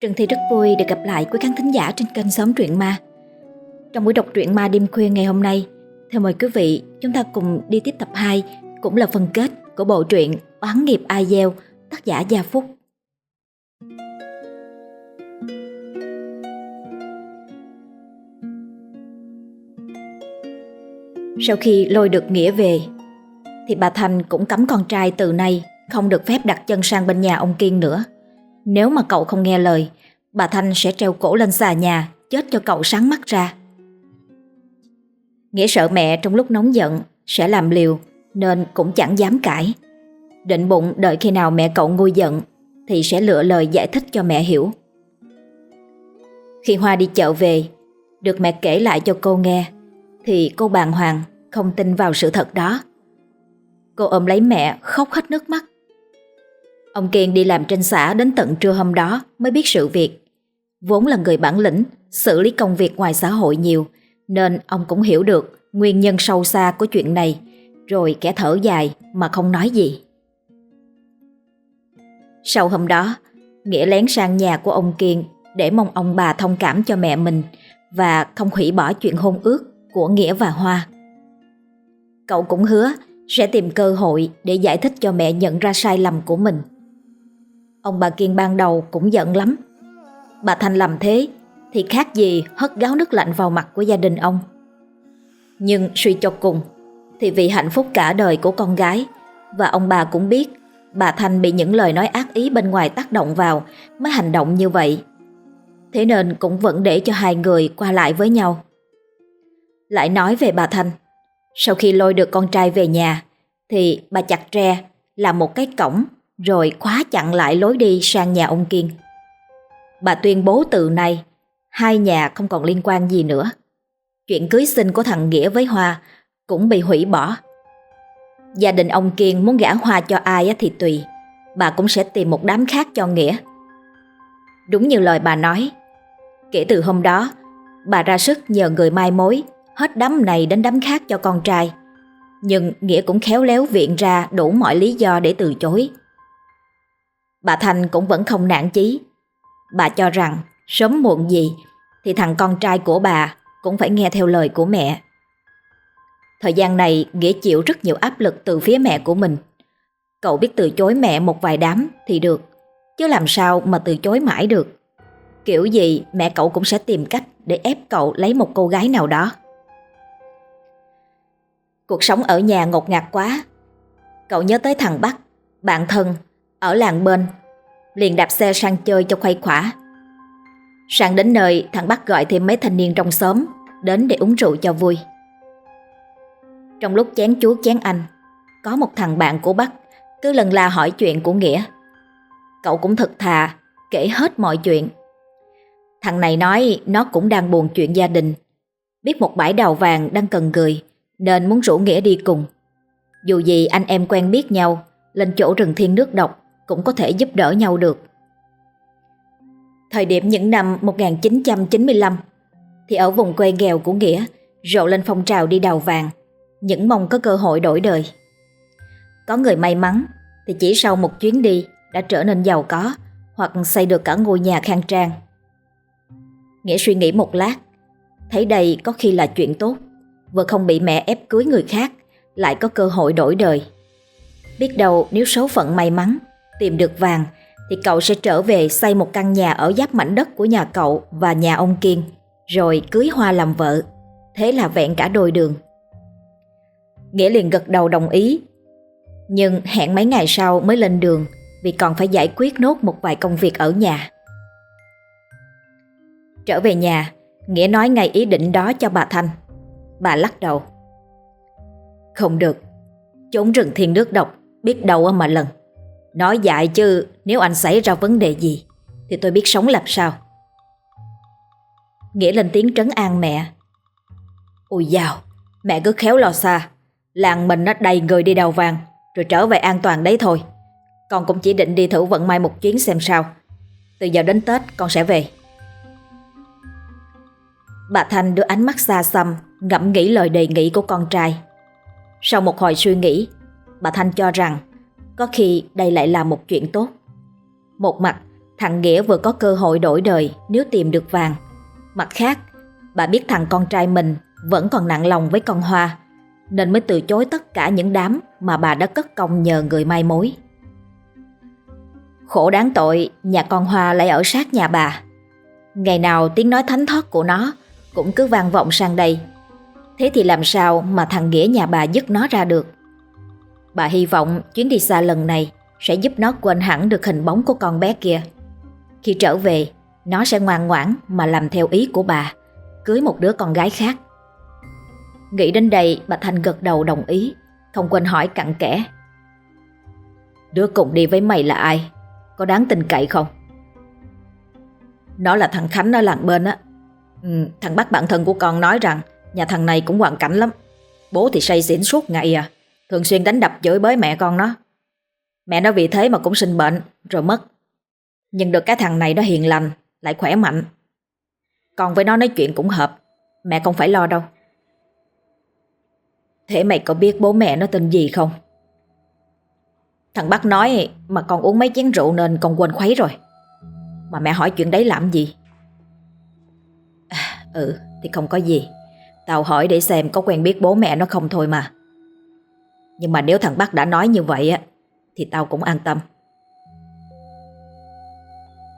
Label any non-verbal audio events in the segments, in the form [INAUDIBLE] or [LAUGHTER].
Trần Thi rất vui được gặp lại quý khán thính giả trên kênh Sớm Truyện Ma. Trong buổi đọc truyện ma đêm khuya ngày hôm nay, thưa mời quý vị chúng ta cùng đi tiếp tập 2, cũng là phần kết của bộ truyện Oán nghiệp ai gieo, tác giả Gia Phúc. Sau khi lôi được Nghĩa về, thì bà Thành cũng cấm con trai từ nay không được phép đặt chân sang bên nhà ông Kiên nữa. Nếu mà cậu không nghe lời, bà Thanh sẽ treo cổ lên xà nhà, chết cho cậu sáng mắt ra. Nghĩa sợ mẹ trong lúc nóng giận sẽ làm liều, nên cũng chẳng dám cãi. Định bụng đợi khi nào mẹ cậu nguôi giận, thì sẽ lựa lời giải thích cho mẹ hiểu. Khi Hoa đi chợ về, được mẹ kể lại cho cô nghe, thì cô bàng hoàng không tin vào sự thật đó. Cô ôm lấy mẹ khóc hết nước mắt. Ông Kiên đi làm trên xã đến tận trưa hôm đó mới biết sự việc. Vốn là người bản lĩnh, xử lý công việc ngoài xã hội nhiều, nên ông cũng hiểu được nguyên nhân sâu xa của chuyện này, rồi kẻ thở dài mà không nói gì. Sau hôm đó, Nghĩa lén sang nhà của ông Kiên để mong ông bà thông cảm cho mẹ mình và không hủy bỏ chuyện hôn ước của Nghĩa và Hoa. Cậu cũng hứa sẽ tìm cơ hội để giải thích cho mẹ nhận ra sai lầm của mình. Ông bà Kiên ban đầu cũng giận lắm. Bà Thanh làm thế thì khác gì hất gáo nước lạnh vào mặt của gia đình ông. Nhưng suy cho cùng thì vì hạnh phúc cả đời của con gái và ông bà cũng biết bà Thanh bị những lời nói ác ý bên ngoài tác động vào mới hành động như vậy. Thế nên cũng vẫn để cho hai người qua lại với nhau. Lại nói về bà Thanh, sau khi lôi được con trai về nhà thì bà chặt tre làm một cái cổng rồi khóa chặn lại lối đi sang nhà ông Kiên. Bà tuyên bố từ nay hai nhà không còn liên quan gì nữa. Chuyện cưới sinh của thằng Nghĩa với Hoa cũng bị hủy bỏ. Gia đình ông Kiên muốn gả Hoa cho ai thì tùy, bà cũng sẽ tìm một đám khác cho Nghĩa. Đúng như lời bà nói, kể từ hôm đó, bà ra sức nhờ người mai mối hết đám này đến đám khác cho con trai. Nhưng Nghĩa cũng khéo léo viện ra đủ mọi lý do để từ chối. Bà Thanh cũng vẫn không nản chí. Bà cho rằng sớm muộn gì thì thằng con trai của bà cũng phải nghe theo lời của mẹ. Thời gian này Nghĩa chịu rất nhiều áp lực từ phía mẹ của mình. Cậu biết từ chối mẹ một vài đám thì được, chứ làm sao mà từ chối mãi được. Kiểu gì mẹ cậu cũng sẽ tìm cách để ép cậu lấy một cô gái nào đó. Cuộc sống ở nhà ngột ngạt quá. Cậu nhớ tới thằng Bắc, bạn thân, ở làng bên. Liền đạp xe sang chơi cho khuây khỏa. Sang đến nơi, thằng Bắc gọi thêm mấy thanh niên trong xóm đến để uống rượu cho vui. Trong lúc chén chú chén anh, có một thằng bạn của Bắc cứ lần la hỏi chuyện của Nghĩa. Cậu cũng thật thà, kể hết mọi chuyện. Thằng này nói nó cũng đang buồn chuyện gia đình. Biết một bãi đào vàng đang cần người, nên muốn rủ Nghĩa đi cùng. Dù gì anh em quen biết nhau, lên chỗ rừng thiên nước độc cũng có thể giúp đỡ nhau được. Thời điểm những năm 1995 thì ở vùng quê nghèo của Nghĩa rộ lên phong trào đi đào vàng, những mong có cơ hội đổi đời. Có người may mắn thì chỉ sau một chuyến đi đã trở nên giàu có hoặc xây được cả ngôi nhà khang trang. Nghĩa suy nghĩ một lát, thấy đây có khi là chuyện tốt, vừa không bị mẹ ép cưới người khác, lại có cơ hội đổi đời. Biết đâu nếu số phận may mắn, tìm được vàng, thì cậu sẽ trở về xây một căn nhà ở giáp mảnh đất của nhà cậu và nhà ông Kiên, rồi cưới Hoa làm vợ. Thế là vẹn cả đôi đường. Nghĩa liền gật đầu đồng ý. Nhưng hẹn mấy ngày sau mới lên đường vì còn phải giải quyết nốt một vài công việc ở nhà. Trở về nhà, Nghĩa nói ngay ý định đó cho bà Thanh. Bà lắc đầu. Không được, trốn rừng thiên nước độc, biết đâu mà lần. Nói dại chứ nếu anh xảy ra vấn đề gì thì tôi biết sống làm sao. Nghĩa lên tiếng trấn an mẹ. Ôi dào, mẹ cứ khéo lo xa. Làng mình nó đầy người đi đào vàng rồi trở về an toàn đấy thôi. Con cũng chỉ định đi thử vận may một chuyến xem sao. Từ giờ đến Tết con sẽ về. Bà Thanh đưa ánh mắt xa xăm ngẫm nghĩ lời đề nghị của con trai. Sau một hồi suy nghĩ, bà Thanh cho rằng có khi đây lại là một chuyện tốt. Một mặt, thằng Nghĩa vừa có cơ hội đổi đời nếu tìm được vàng. Mặt khác, bà biết thằng con trai mình vẫn còn nặng lòng với con Hoa, nên mới từ chối tất cả những đám mà bà đã cất công nhờ người mai mối. Khổ đáng tội, nhà con Hoa lại ở sát nhà bà. Ngày nào tiếng nói thánh thoát của nó cũng cứ vang vọng sang đây. Thế thì làm sao mà thằng Nghĩa nhà bà dứt nó ra được? Bà hy vọng chuyến đi xa lần này sẽ giúp nó quên hẳn được hình bóng của con bé kia. Khi trở về, nó sẽ ngoan ngoãn mà làm theo ý của bà, cưới một đứa con gái khác. Nghĩ đến đây, bà Thanh gật đầu đồng ý, không quên hỏi cặn kẽ. Đứa cùng đi với mày là ai? Có đáng tin cậy không? Nó là thằng Khánh ở làng bên á. Ừ, thằng bác bạn thân của con nói rằng nhà thằng này cũng hoàn cảnh lắm. Bố thì say xỉn suốt ngày à, thường xuyên đánh đập chửi bới mẹ con nó. Mẹ nó vì thế mà cũng sinh bệnh, rồi mất. Nhưng được cái thằng này nó hiền lành, lại khỏe mạnh. Con với nó nói chuyện cũng hợp, mẹ không phải lo đâu. Thế mày có biết bố mẹ nó tên gì không? Thằng bác nói mà con uống mấy chén rượu nên con quên khuấy rồi. Mà mẹ hỏi chuyện đấy làm gì? À, ừ, thì không có gì. Tao hỏi để xem có quen biết bố mẹ nó không thôi mà. Nhưng mà nếu thằng bác đã nói như vậy á, thì tao cũng an tâm.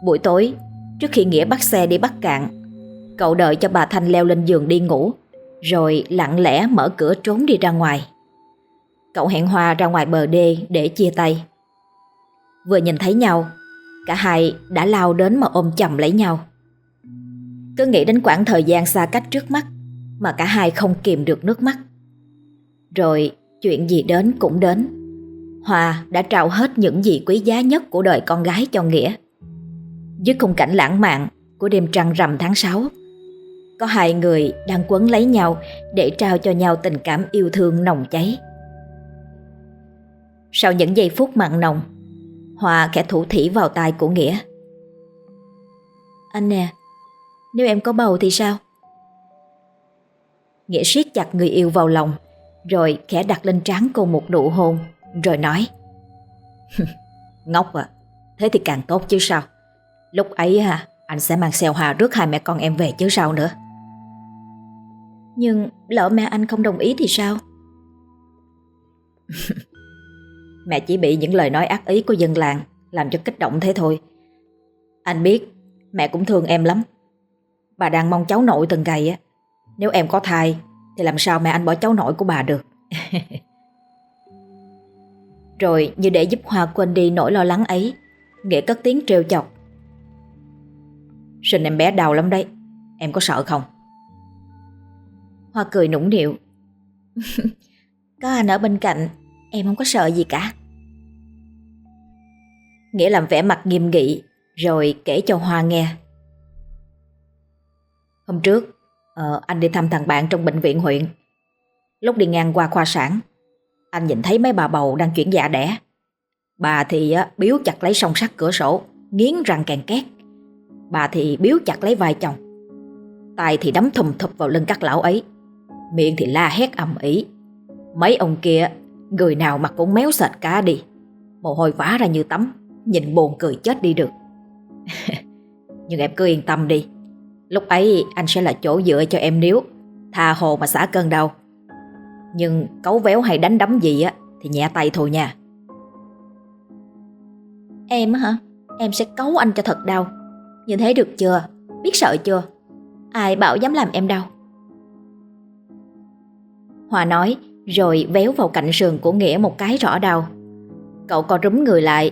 Buổi tối, trước khi Nghĩa bắt xe đi Bắc Cạn, cậu đợi cho bà Thanh leo lên giường đi ngủ, rồi lặng lẽ mở cửa trốn đi ra ngoài. Cậu hẹn Hoa ra ngoài bờ đê để chia tay. Vừa nhìn thấy nhau, cả hai đã lao đến mà ôm chầm lấy nhau. Cứ nghĩ đến quãng thời gian xa cách trước mắt mà cả hai không kìm được nước mắt. Rồi chuyện gì đến cũng đến. hòa đã trao hết những gì quý giá nhất của đời con gái cho Nghĩa. Dưới khung cảnh lãng mạn của đêm trăng rằm tháng 6, có hai người đang quấn lấy nhau để trao cho nhau tình cảm yêu thương nồng cháy. Sau những giây phút mặn nồng, hòa khẽ thủ thỉ vào tai của Nghĩa. Anh nè, nếu em có bầu thì sao? Nghĩa siết chặt người yêu vào lòng, rồi khẽ đặt lên trán cô một nụ hôn, rồi nói. [LAUGHS] Ngốc à, thế thì càng tốt chứ sao? Lúc ấy à, anh sẽ mang xeo hòa rước hai mẹ con em về chứ sao nữa. Nhưng lỡ mẹ anh không đồng ý thì sao? [LAUGHS] mẹ chỉ bị những lời nói ác ý của dân làng làm cho kích động thế thôi. Anh biết, mẹ cũng thương em lắm. Bà đang mong cháu nội từng ngày á. Nếu em có thai thì làm sao mẹ anh bỏ cháu nội của bà được. [LAUGHS] Rồi như để giúp Hoa quên đi nỗi lo lắng ấy, Nghĩa cất tiếng trêu chọc. Sinh em bé đau lắm đấy, em có sợ không? Hoa cười nũng nịu. [LAUGHS] có anh ở bên cạnh, em không có sợ gì cả. Nghĩa làm vẻ mặt nghiêm nghị, rồi kể cho Hoa nghe. Hôm trước, Ờ, anh đi thăm thằng bạn trong bệnh viện huyện. Lúc đi ngang qua khoa sản, anh nhìn thấy mấy bà bầu đang chuyển dạ đẻ. Bà thì biếu chặt lấy song sắt cửa sổ, nghiến răng càng két. Bà thì biếu chặt lấy vai chồng. Tay thì đấm thùm thụp vào lưng các lão ấy. Miệng thì la hét ầm ĩ. Mấy ông kia, người nào mặt cũng méo sệt cá đi. Mồ hôi vã ra như tắm, nhìn buồn cười chết đi được. [LAUGHS] Nhưng em cứ yên tâm đi. Lúc ấy anh sẽ là chỗ dựa cho em nếu Tha hồ mà xả cơn đau. Nhưng cấu véo hay đánh đấm gì á Thì nhẹ tay thôi nha. Em hả? Em sẽ cấu anh cho thật đau. Như thế được chưa? Biết sợ chưa? Ai bảo dám làm em đau? Hòa nói Rồi véo vào cạnh sườn của Nghĩa một cái rõ đau. Cậu co rúm người lại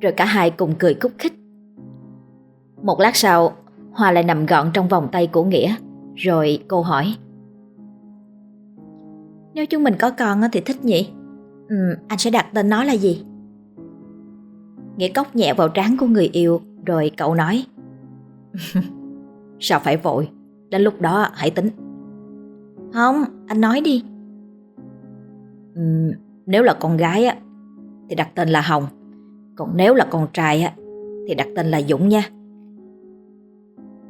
Rồi cả hai cùng cười khúc khích. Một lát sau Hoa lại nằm gọn trong vòng tay của Nghĩa Rồi cô hỏi. Nếu chúng mình có con thì thích nhỉ? Ừ, Anh sẽ đặt tên nó là gì? Nghĩa cốc nhẹ vào trán của người yêu Rồi cậu nói. [LAUGHS] Sao phải vội? Đến lúc đó hãy tính. Không, anh nói đi. Ừ, Nếu là con gái á Thì đặt tên là Hồng. Còn nếu là con trai á Thì đặt tên là Dũng nha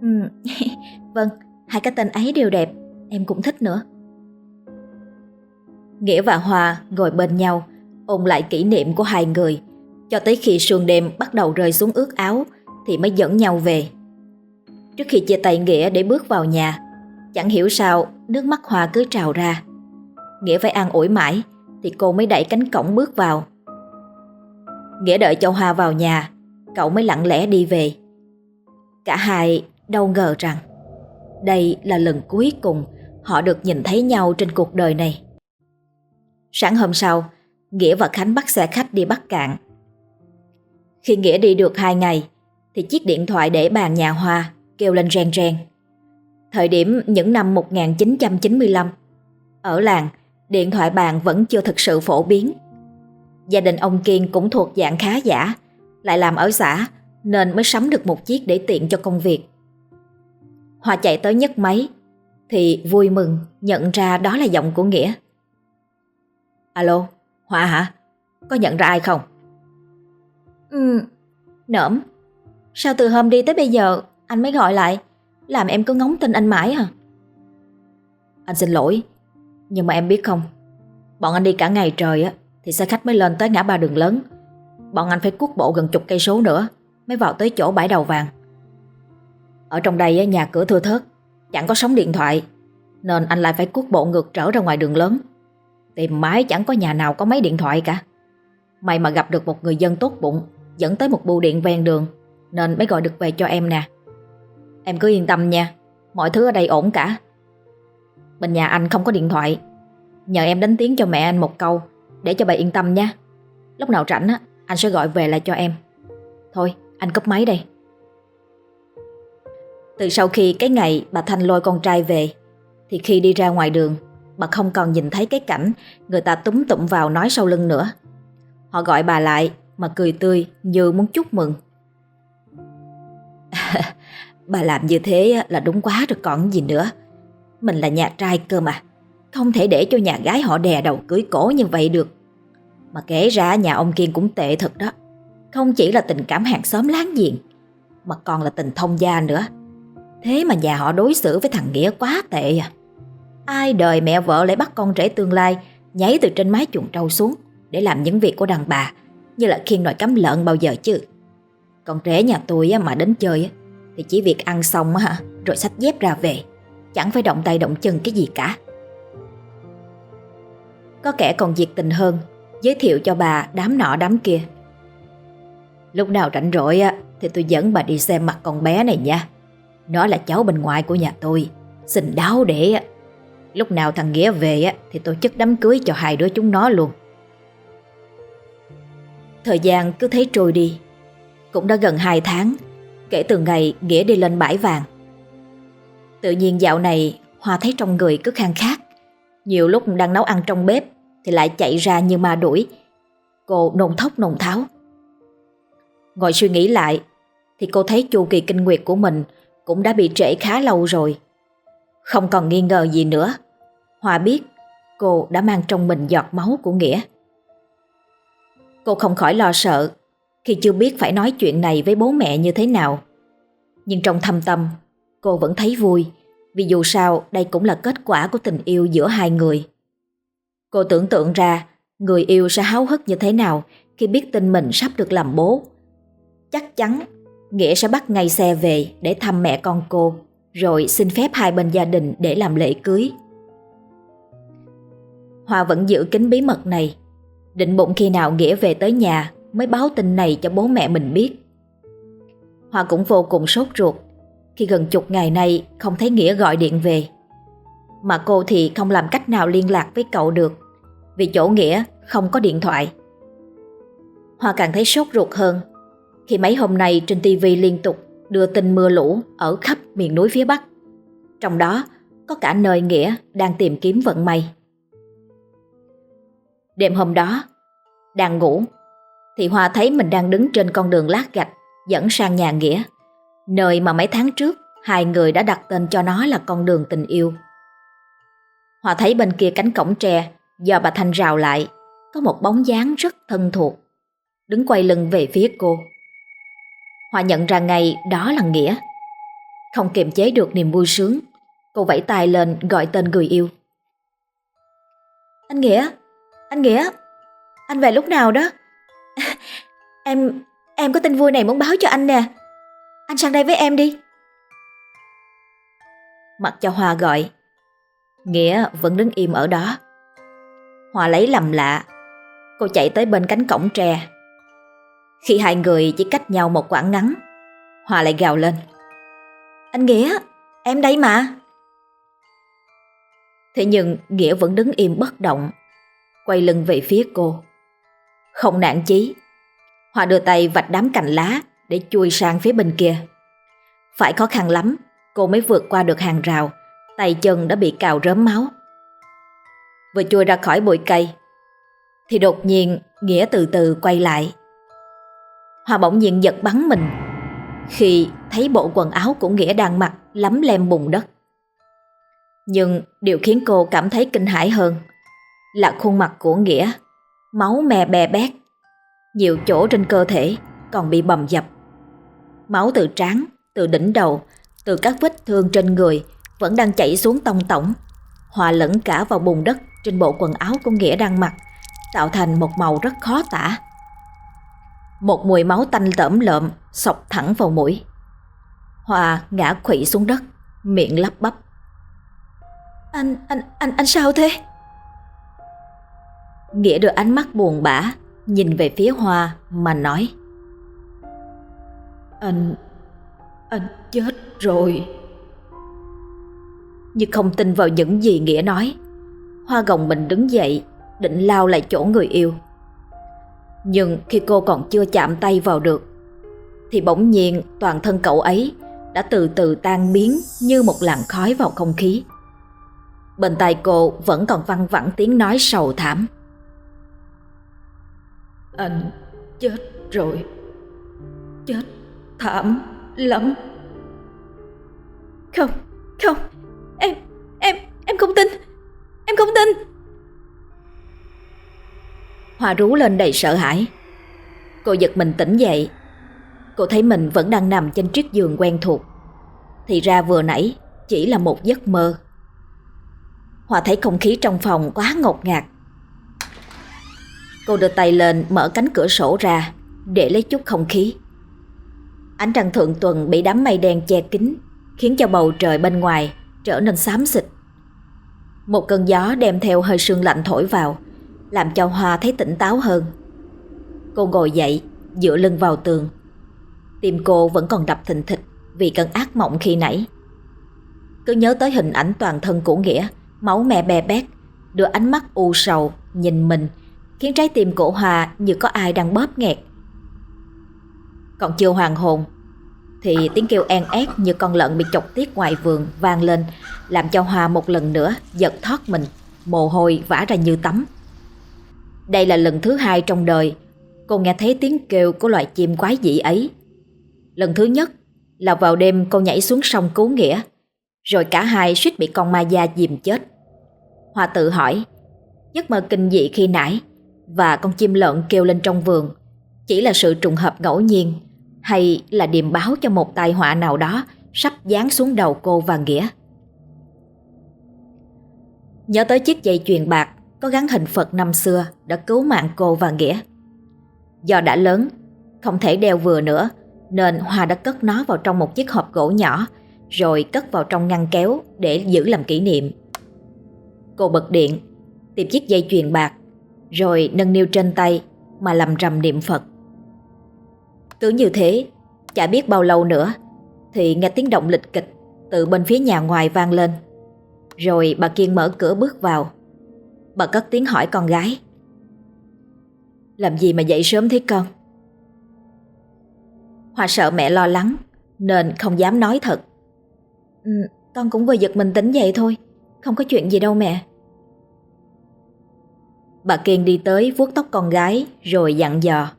Ừ, [LAUGHS] vâng, hai cái tên ấy đều đẹp, em cũng thích nữa. Nghĩa và Hòa ngồi bên nhau, ôn lại kỷ niệm của hai người, cho tới khi sương đêm bắt đầu rơi xuống ướt áo thì mới dẫn nhau về. Trước khi chia tay Nghĩa để bước vào nhà, chẳng hiểu sao nước mắt hòa cứ trào ra. Nghĩa phải an ủi mãi thì cô mới đẩy cánh cổng bước vào. Nghĩa đợi cho Hoa vào nhà, cậu mới lặng lẽ đi về. Cả hai đâu ngờ rằng đây là lần cuối cùng họ được nhìn thấy nhau trên cuộc đời này. Sáng hôm sau, Nghĩa và Khánh bắt xe khách đi Bắc Cạn. Khi Nghĩa đi được hai ngày, thì chiếc điện thoại để bàn nhà Hoa kêu lên reng reng. Thời điểm những năm 1995, ở làng, điện thoại bàn vẫn chưa thực sự phổ biến. Gia đình ông Kiên cũng thuộc dạng khá giả, lại làm ở xã nên mới sắm được một chiếc để tiện cho công việc. Hoa chạy tới nhấc máy thì vui mừng nhận ra đó là giọng của Nghĩa. Alo, Hoa hả? Có nhận ra ai không? Ừ, nỡm. Sao từ hôm đi tới bây giờ anh mới gọi lại Làm em cứ ngóng tin anh mãi hả Anh xin lỗi Nhưng mà em biết không Bọn anh đi cả ngày trời á Thì xe khách mới lên tới ngã ba đường lớn Bọn anh phải cuốc bộ gần chục cây số nữa Mới vào tới chỗ bãi đầu vàng ở trong đây nhà cửa thưa thớt. Chẳng có sóng điện thoại, Nên anh lại phải cuốc bộ ngược trở ra ngoài đường lớn. Tìm mãi chẳng có nhà nào có máy điện thoại cả. May mà gặp được một người dân tốt bụng, Dẫn tới một bưu điện ven đường, Nên mới gọi được về cho em nè. Em cứ yên tâm nha, Mọi thứ ở đây ổn cả. Bên nhà anh không có điện thoại. Nhờ em đánh tiếng cho mẹ anh một câu, Để cho bà yên tâm nha. Lúc nào rảnh á, Anh sẽ gọi về lại cho em. Thôi, anh cúp máy đây. Từ sau khi cái ngày bà Thanh lôi con trai về, Thì khi đi ra ngoài đường, Bà không còn nhìn thấy cái cảnh Người ta túm tụm vào nói sau lưng nữa. Họ gọi bà lại Mà cười tươi như muốn chúc mừng. [LAUGHS] Bà làm như thế là đúng quá rồi còn gì nữa. Mình là nhà trai cơ mà, Không thể để cho nhà gái họ đè đầu cưới cổ như vậy được. Mà kể ra nhà ông Kiên cũng tệ thật đó, Không chỉ là tình cảm hàng xóm láng giềng, Mà còn là tình thông gia nữa. Thế mà nhà họ đối xử với thằng Nghĩa quá tệ à. Ai đời mẹ vợ lại bắt con rể tương lai, Nhảy từ trên mái chuồng trâu xuống Để làm những việc của đàn bà, Như là khiên nồi cắm lợn bao giờ chứ. Con rể nhà tôi mà đến chơi thì chỉ việc ăn xong hả, Rồi xách dép ra về, Chẳng phải động tay động chân cái gì cả. Có kẻ còn nhiệt tình hơn, Giới thiệu cho bà đám nọ đám kia. Lúc nào rảnh rỗi á, Thì tôi dẫn bà đi xem mặt con bé này nha. Nó là cháu bên ngoài của nhà tôi. Xin đáo để Lúc nào thằng Nghĩa về á, Thì tôi chất đám cưới cho hai đứa chúng nó luôn. Thời gian cứ thấy trôi đi. Cũng đã gần 2 tháng, Kể từ ngày Nghĩa đi lên bãi vàng. Tự nhiên dạo này, Hoa thấy trong người cứ khang khát. Nhiều lúc đang nấu ăn trong bếp, Thì lại chạy ra như ma đuổi. Cô nôn thốc nôn tháo. Ngồi suy nghĩ lại, Thì cô thấy chu kỳ kinh nguyệt của mình cũng đã bị trễ khá lâu rồi Không còn nghi ngờ gì nữa hòa biết cô đã mang trong mình giọt máu của Nghĩa Cô không khỏi lo sợ khi chưa biết phải nói chuyện này với bố mẹ như thế nào. Nhưng trong thâm tâm, cô vẫn thấy vui vì dù sao đây cũng là kết quả của tình yêu giữa hai người. Cô tưởng tượng ra người yêu sẽ háo hức như thế nào khi biết tin mình sắp được làm bố. Chắc chắn Nghĩa sẽ bắt ngay xe về để thăm mẹ con cô, rồi xin phép hai bên gia đình để làm lễ cưới. Hoa vẫn giữ kín bí mật này Định bụng khi nào Nghĩa về tới nhà mới báo tin này cho bố mẹ mình biết. Hoa cũng vô cùng sốt ruột khi gần chục ngày nay, không thấy Nghĩa gọi điện về. Mà cô thì không làm cách nào liên lạc với cậu được, vì chỗ Nghĩa không có điện thoại. Hoa càng thấy sốt ruột hơn khi mấy hôm nay trên TV liên tục đưa tin mưa lũ ở khắp miền núi phía Bắc. Trong đó có cả nơi Nghĩa đang tìm kiếm vận may. Đêm hôm đó, đang ngủ thì Hoa thấy mình đang đứng trên con đường lát gạch dẫn sang nhà Nghĩa, nơi mà mấy tháng trước hai người đã đặt tên cho nó là con đường tình yêu. Hoa thấy bên kia cánh cổng tre do bà Thanh rào lại, có một bóng dáng rất thân thuộc, đứng quay lưng về phía cô. Hòa nhận ra ngay đó là Nghĩa. Không kiềm chế được niềm vui sướng, cô vẫy tay lên gọi tên người yêu. Anh Nghĩa, anh Nghĩa, anh về lúc nào đó? [LAUGHS] em, em có tin vui này muốn báo cho anh nè. anh sang đây với em đi. Mặc cho Hòa gọi, Nghĩa vẫn đứng im ở đó. Hòa lấy lầm lạ, cô chạy tới bên cánh cổng tre. Khi hai người chỉ cách nhau một quãng ngắn, hòa lại gào lên. Anh Nghĩa, em đây mà. Thế nhưng Nghĩa vẫn đứng im bất động, quay lưng về phía cô. Không nản chí, hòa đưa tay vạch đám cành lá để chui sang phía bên kia. Phải khó khăn lắm, cô mới vượt qua được hàng rào, tay chân đã bị cào rớm máu. Vừa chui ra khỏi bụi cây, thì đột nhiên Nghĩa từ từ quay lại. Hòa bỗng nhiên giật bắn mình khi thấy bộ quần áo của Nghĩa đang mặc lấm lem bùn đất. Nhưng điều khiến cô cảm thấy kinh hãi hơn là khuôn mặt của Nghĩa, máu me bè bét, nhiều chỗ trên cơ thể còn bị bầm dập. Máu từ trán, từ đỉnh đầu, từ các vết thương trên người vẫn đang chảy xuống tông tổng, hòa lẫn cả vào bùn đất trên bộ quần áo của Nghĩa đang mặc, tạo thành một màu rất khó tả. Một mùi máu tanh tẩm lợm sọc thẳng vào mũi. Hòa ngã quỵ xuống đất, miệng lắp bắp. Anh, anh, anh, anh sao thế? Nghĩa đưa ánh mắt buồn bã, nhìn về phía hòa mà nói. Anh, anh chết rồi. Như không tin vào những gì Nghĩa nói, Hoa gồng mình đứng dậy, định lao lại chỗ người yêu. Nhưng khi cô còn chưa chạm tay vào được, thì bỗng nhiên toàn thân cậu ấy đã từ từ tan biến như một làn khói vào không khí. Bên tai cô vẫn còn văng vẳng tiếng nói sầu thảm. Anh chết rồi. Chết thảm lắm. Không, không, em, em, em không tin. Em không tin. Hòa rú lên đầy sợ hãi. Cô giật mình tỉnh dậy. Cô thấy mình vẫn đang nằm trên chiếc giường quen thuộc. Thì ra vừa nãy chỉ là một giấc mơ. Hòa thấy không khí trong phòng quá ngột ngạt. Cô đưa tay lên mở cánh cửa sổ ra, để lấy chút không khí. Ánh trăng thượng tuần bị đám mây đen che kín, khiến cho bầu trời bên ngoài trở nên xám xịt. Một cơn gió đem theo hơi sương lạnh thổi vào làm cho Hoa thấy tỉnh táo hơn. Cô ngồi dậy dựa lưng vào tường. Tim cô vẫn còn đập thình thịch vì cơn ác mộng khi nãy. Cứ nhớ tới hình ảnh toàn thân của Nghĩa máu mẹ bè bét đưa ánh mắt u sầu nhìn mình khiến trái tim cổ Hoa như có ai đang bóp nghẹt. Còn chưa hoàn hồn thì tiếng kêu en ét như con lợn bị chọc tiết ngoài vườn vang lên làm cho Hoa một lần nữa giật thoát mình, mồ hôi vã ra như tắm. Đây là lần thứ hai trong đời cô nghe thấy tiếng kêu của loài chim quái dị ấy. Lần thứ nhất là vào đêm cô nhảy xuống sông cứu nghĩa, rồi cả hai suýt bị con ma da dìm chết. Hoa tự hỏi, giấc mơ kinh dị khi nãy và con chim lợn kêu lên trong vườn chỉ là sự trùng hợp ngẫu nhiên hay là điềm báo cho một tai họa nào đó sắp giáng xuống đầu cô và Nghĩa. Nhớ tới chiếc dây chuyền bạc có gắn hình Phật năm xưa đã cứu mạng cô và Nghĩa. Do đã lớn, không thể đeo vừa nữa nên Hoa đã cất nó vào trong một chiếc hộp gỗ nhỏ rồi cất vào trong ngăn kéo để giữ làm kỷ niệm. Cô bật điện, tìm chiếc dây chuyền bạc rồi nâng niu trên tay mà lầm rầm niệm Phật. Cứ như thế, chả biết bao lâu nữa thì nghe tiếng động lịch kịch từ bên phía nhà ngoài vang lên. Rồi bà Kiên mở cửa bước vào. Bà cất tiếng hỏi con gái. Làm gì mà dậy sớm thế con? Hoa sợ mẹ lo lắng nên không dám nói thật. Ừ, con cũng vừa giật mình tính dậy thôi, không có chuyện gì đâu mẹ. Bà Kiên đi tới vuốt tóc con gái rồi dặn dò.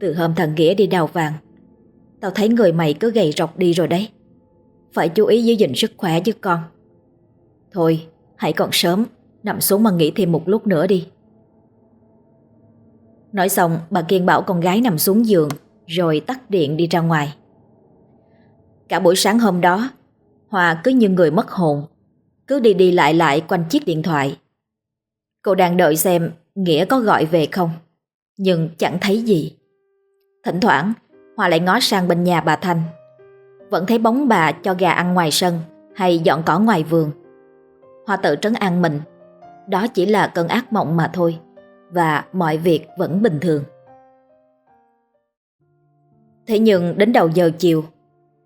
Từ hôm thằng Nghĩa đi đào vàng, tao thấy người mày cứ gầy rọc đi rồi đấy. Phải chú ý giữ gìn sức khỏe chứ con. Thôi, hãy còn sớm, nằm xuống mà nghỉ thêm một lúc nữa đi. Nói xong, bà Kiên bảo con gái nằm xuống giường rồi tắt điện đi ra ngoài. Cả buổi sáng hôm đó, Hòa cứ như người mất hồn, cứ đi đi lại lại quanh chiếc điện thoại. Cô đang đợi xem Nghĩa có gọi về không, nhưng chẳng thấy gì. Thỉnh thoảng, Hòa lại ngó sang bên nhà bà Thanh. Vẫn thấy bóng bà cho gà ăn ngoài sân hay dọn cỏ ngoài vườn. Hoa tự trấn an mình. Đó chỉ là cơn ác mộng mà thôi. Và mọi việc vẫn bình thường. Thế nhưng đến đầu giờ chiều,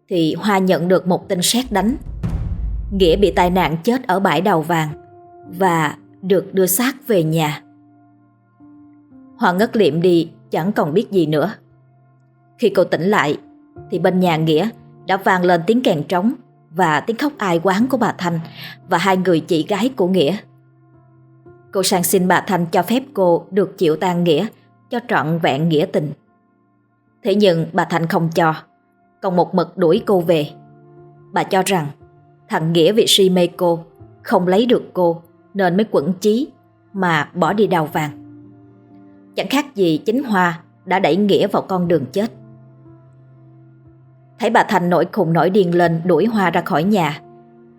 thì Hoa nhận được một tin sét đánh. Nghĩa bị tai nạn chết ở bãi đầu vàng và được đưa xác về nhà. Hoa ngất liệm đi, chẳng còn biết gì nữa. Khi cô tỉnh lại, thì bên nhà Nghĩa đã vang lên tiếng kèn trống và tiếng khóc ai quán của bà Thanh và hai người chị gái của Nghĩa. Cô sang xin bà Thanh cho phép cô được chịu tang Nghĩa cho trọn vẹn nghĩa tình. Thế nhưng bà Thanh không cho, còn một mực đuổi cô về. Bà cho rằng thằng Nghĩa vì si mê cô, không lấy được cô nên mới quẩn chí mà bỏ đi đào vàng. Chẳng khác gì chính Hoa đã đẩy Nghĩa vào con đường chết. Thấy bà Thành nổi khùng nổi điên lên đuổi Hoa ra khỏi nhà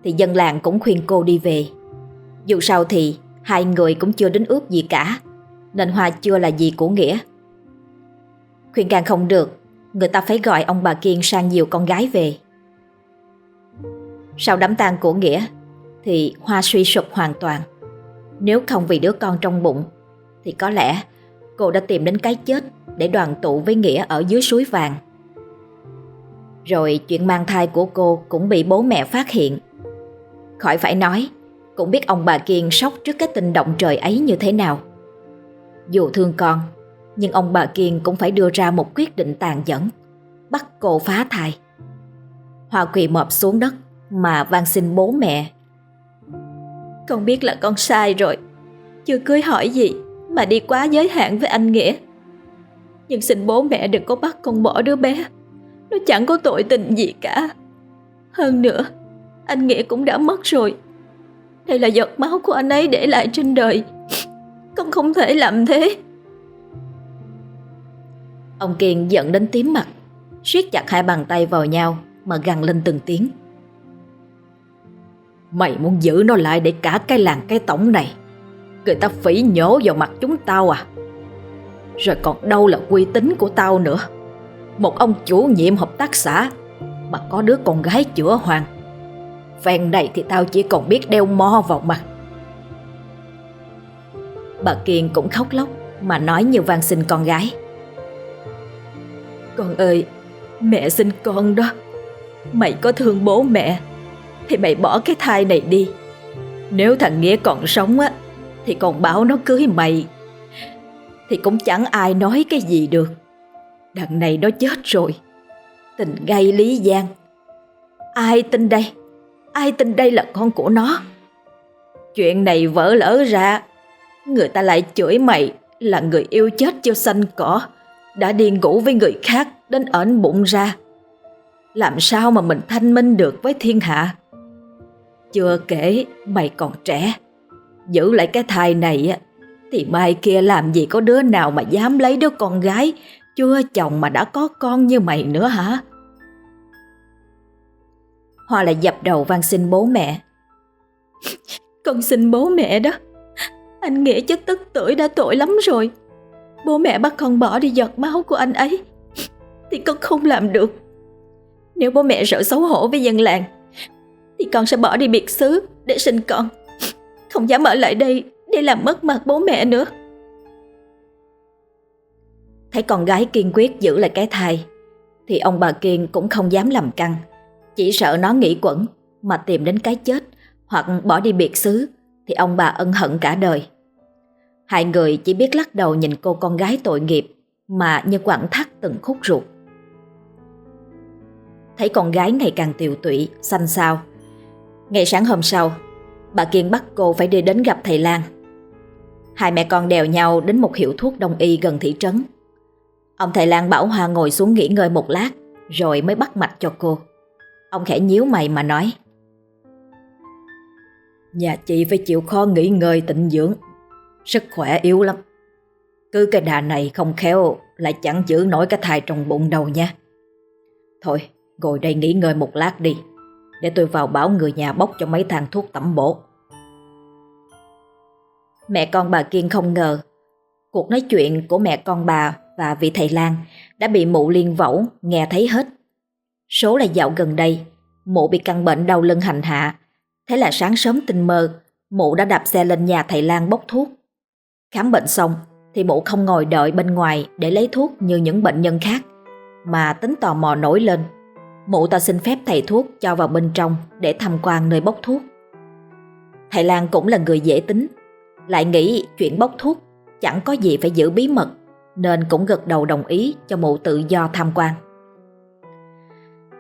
Thì dân làng cũng khuyên cô đi về Dù sao thì hai người cũng chưa đến ước gì cả Nên Hoa chưa là gì của Nghĩa. Khuyên càng không được Người ta phải gọi ông bà Kiên sang nhiều con gái về. Sau đám tang của Nghĩa Thì Hoa suy sụp hoàn toàn. Nếu không vì đứa con trong bụng Thì có lẽ cô đã tìm đến cái chết Để đoàn tụ với Nghĩa ở dưới suối vàng. Rồi chuyện mang thai của cô cũng bị bố mẹ phát hiện. Khỏi phải nói, cũng biết ông bà Kiên sốc trước cái tình động trời ấy như thế nào. Dù thương con, nhưng ông bà Kiên cũng phải đưa ra một quyết định tàn nhẫn, bắt cô phá thai. Hoa quỳ mọp xuống đất mà van xin bố mẹ. Con biết là con sai rồi, chưa cưới hỏi gì mà đi quá giới hạn với anh Nghĩa. Nhưng xin bố mẹ đừng có bắt con bỏ đứa bé. Nó chẳng có tội tình gì cả Hơn nữa Anh Nghĩa cũng đã mất rồi đây là giọt máu của anh ấy để lại trên đời. Con không thể làm thế. Ông Kiên giận đến tím mặt, siết chặt hai bàn tay vào nhau Mà gằn lên từng tiếng. Mày muốn giữ nó lại để cả cái làng cái tổng này. Người ta phỉ nhổ vào mặt chúng tao à. Rồi còn đâu là uy tín của tao nữa. Một ông chủ nhiệm hợp tác xã Mà có đứa con gái chữa hoàng. Phen này thì tao chỉ còn biết đeo mo vào mặt. Bà Kiên cũng khóc lóc Mà nói như van xin con gái. Con ơi, Mẹ xin con đó. Mày có thương bố mẹ, Thì mày bỏ cái thai này đi. Nếu thằng Nghĩa còn sống á, Thì còn bảo nó cưới mày. Thì cũng chẳng ai nói cái gì được. Đằng này nó chết rồi. Tình gây Lý gian. Ai tin đây? Ai tin đây là con của nó? Chuyện này vỡ lỡ ra. Người ta lại chửi mày Là người yêu chết chưa xanh cỏ. Đã đi ngủ với người khác Đến ẩn bụng ra. Làm sao mà mình thanh minh được với thiên hạ? Chưa kể mày còn trẻ. Giữ lại cái thai này Thì mai kia làm gì có đứa nào mà dám lấy đứa con gái chưa chồng mà đã có con như mày nữa hả? Hoa lại dập đầu van xin bố mẹ. Con xin bố mẹ đó. Anh Nghĩa chết tức tuổi đã tội lắm rồi. Bố mẹ bắt con bỏ đi giọt máu của anh ấy. Thì con không làm được. Nếu bố mẹ sợ xấu hổ với dân làng, thì con sẽ bỏ đi biệt xứ để sinh con. Không dám ở lại đây để làm mất mặt bố mẹ nữa. Thấy con gái kiên quyết giữ lại cái thai Thì ông bà Kiên cũng không dám làm căng chỉ sợ nó nghĩ quẩn Mà tìm đến cái chết Hoặc bỏ đi biệt xứ Thì ông bà ân hận cả đời. Hai người chỉ biết lắc đầu nhìn cô con gái tội nghiệp Mà như quặn thắt từng khúc ruột. Thấy con gái ngày càng tiều tụy, xanh xao. Ngày sáng hôm sau Bà Kiên bắt cô phải đi đến gặp thầy Lan. Hai mẹ con đèo nhau đến một hiệu thuốc đông y gần thị trấn. Ông thầy Lan bảo Hoa ngồi xuống nghỉ ngơi một lát Rồi mới bắt mạch cho cô. Ông khẽ nhíu mày mà nói. Nhà chị phải chịu khó nghỉ ngơi tịnh dưỡng, Sức khỏe yếu lắm. Cứ cái đà này không khéo Lại chẳng giữ nổi cái thai trong bụng đâu nha. Thôi, ngồi đây nghỉ ngơi một lát đi, Để tôi vào bảo người nhà bốc cho mấy thang thuốc tẩm bổ. Mẹ con bà Kiên không ngờ, Cuộc nói chuyện của mẹ con bà và vị thầy lang đã bị mụ liên vẫu nghe thấy hết. Số là dạo gần đây, mụ bị căn bệnh đau lưng hành hạ. Thế là sáng sớm tinh mơ, mụ đã đạp xe lên nhà thầy lang bốc thuốc. Khám bệnh xong thì mụ không ngồi đợi bên ngoài để lấy thuốc như những bệnh nhân khác, mà tính tò mò nổi lên. Mụ ta xin phép thầy thuốc cho vào bên trong để tham quan nơi bốc thuốc. Thầy Lan cũng là người dễ tính, lại nghĩ chuyện bốc thuốc chẳng có gì phải giữ bí mật, nên cũng gật đầu đồng ý cho mụ tự do tham quan.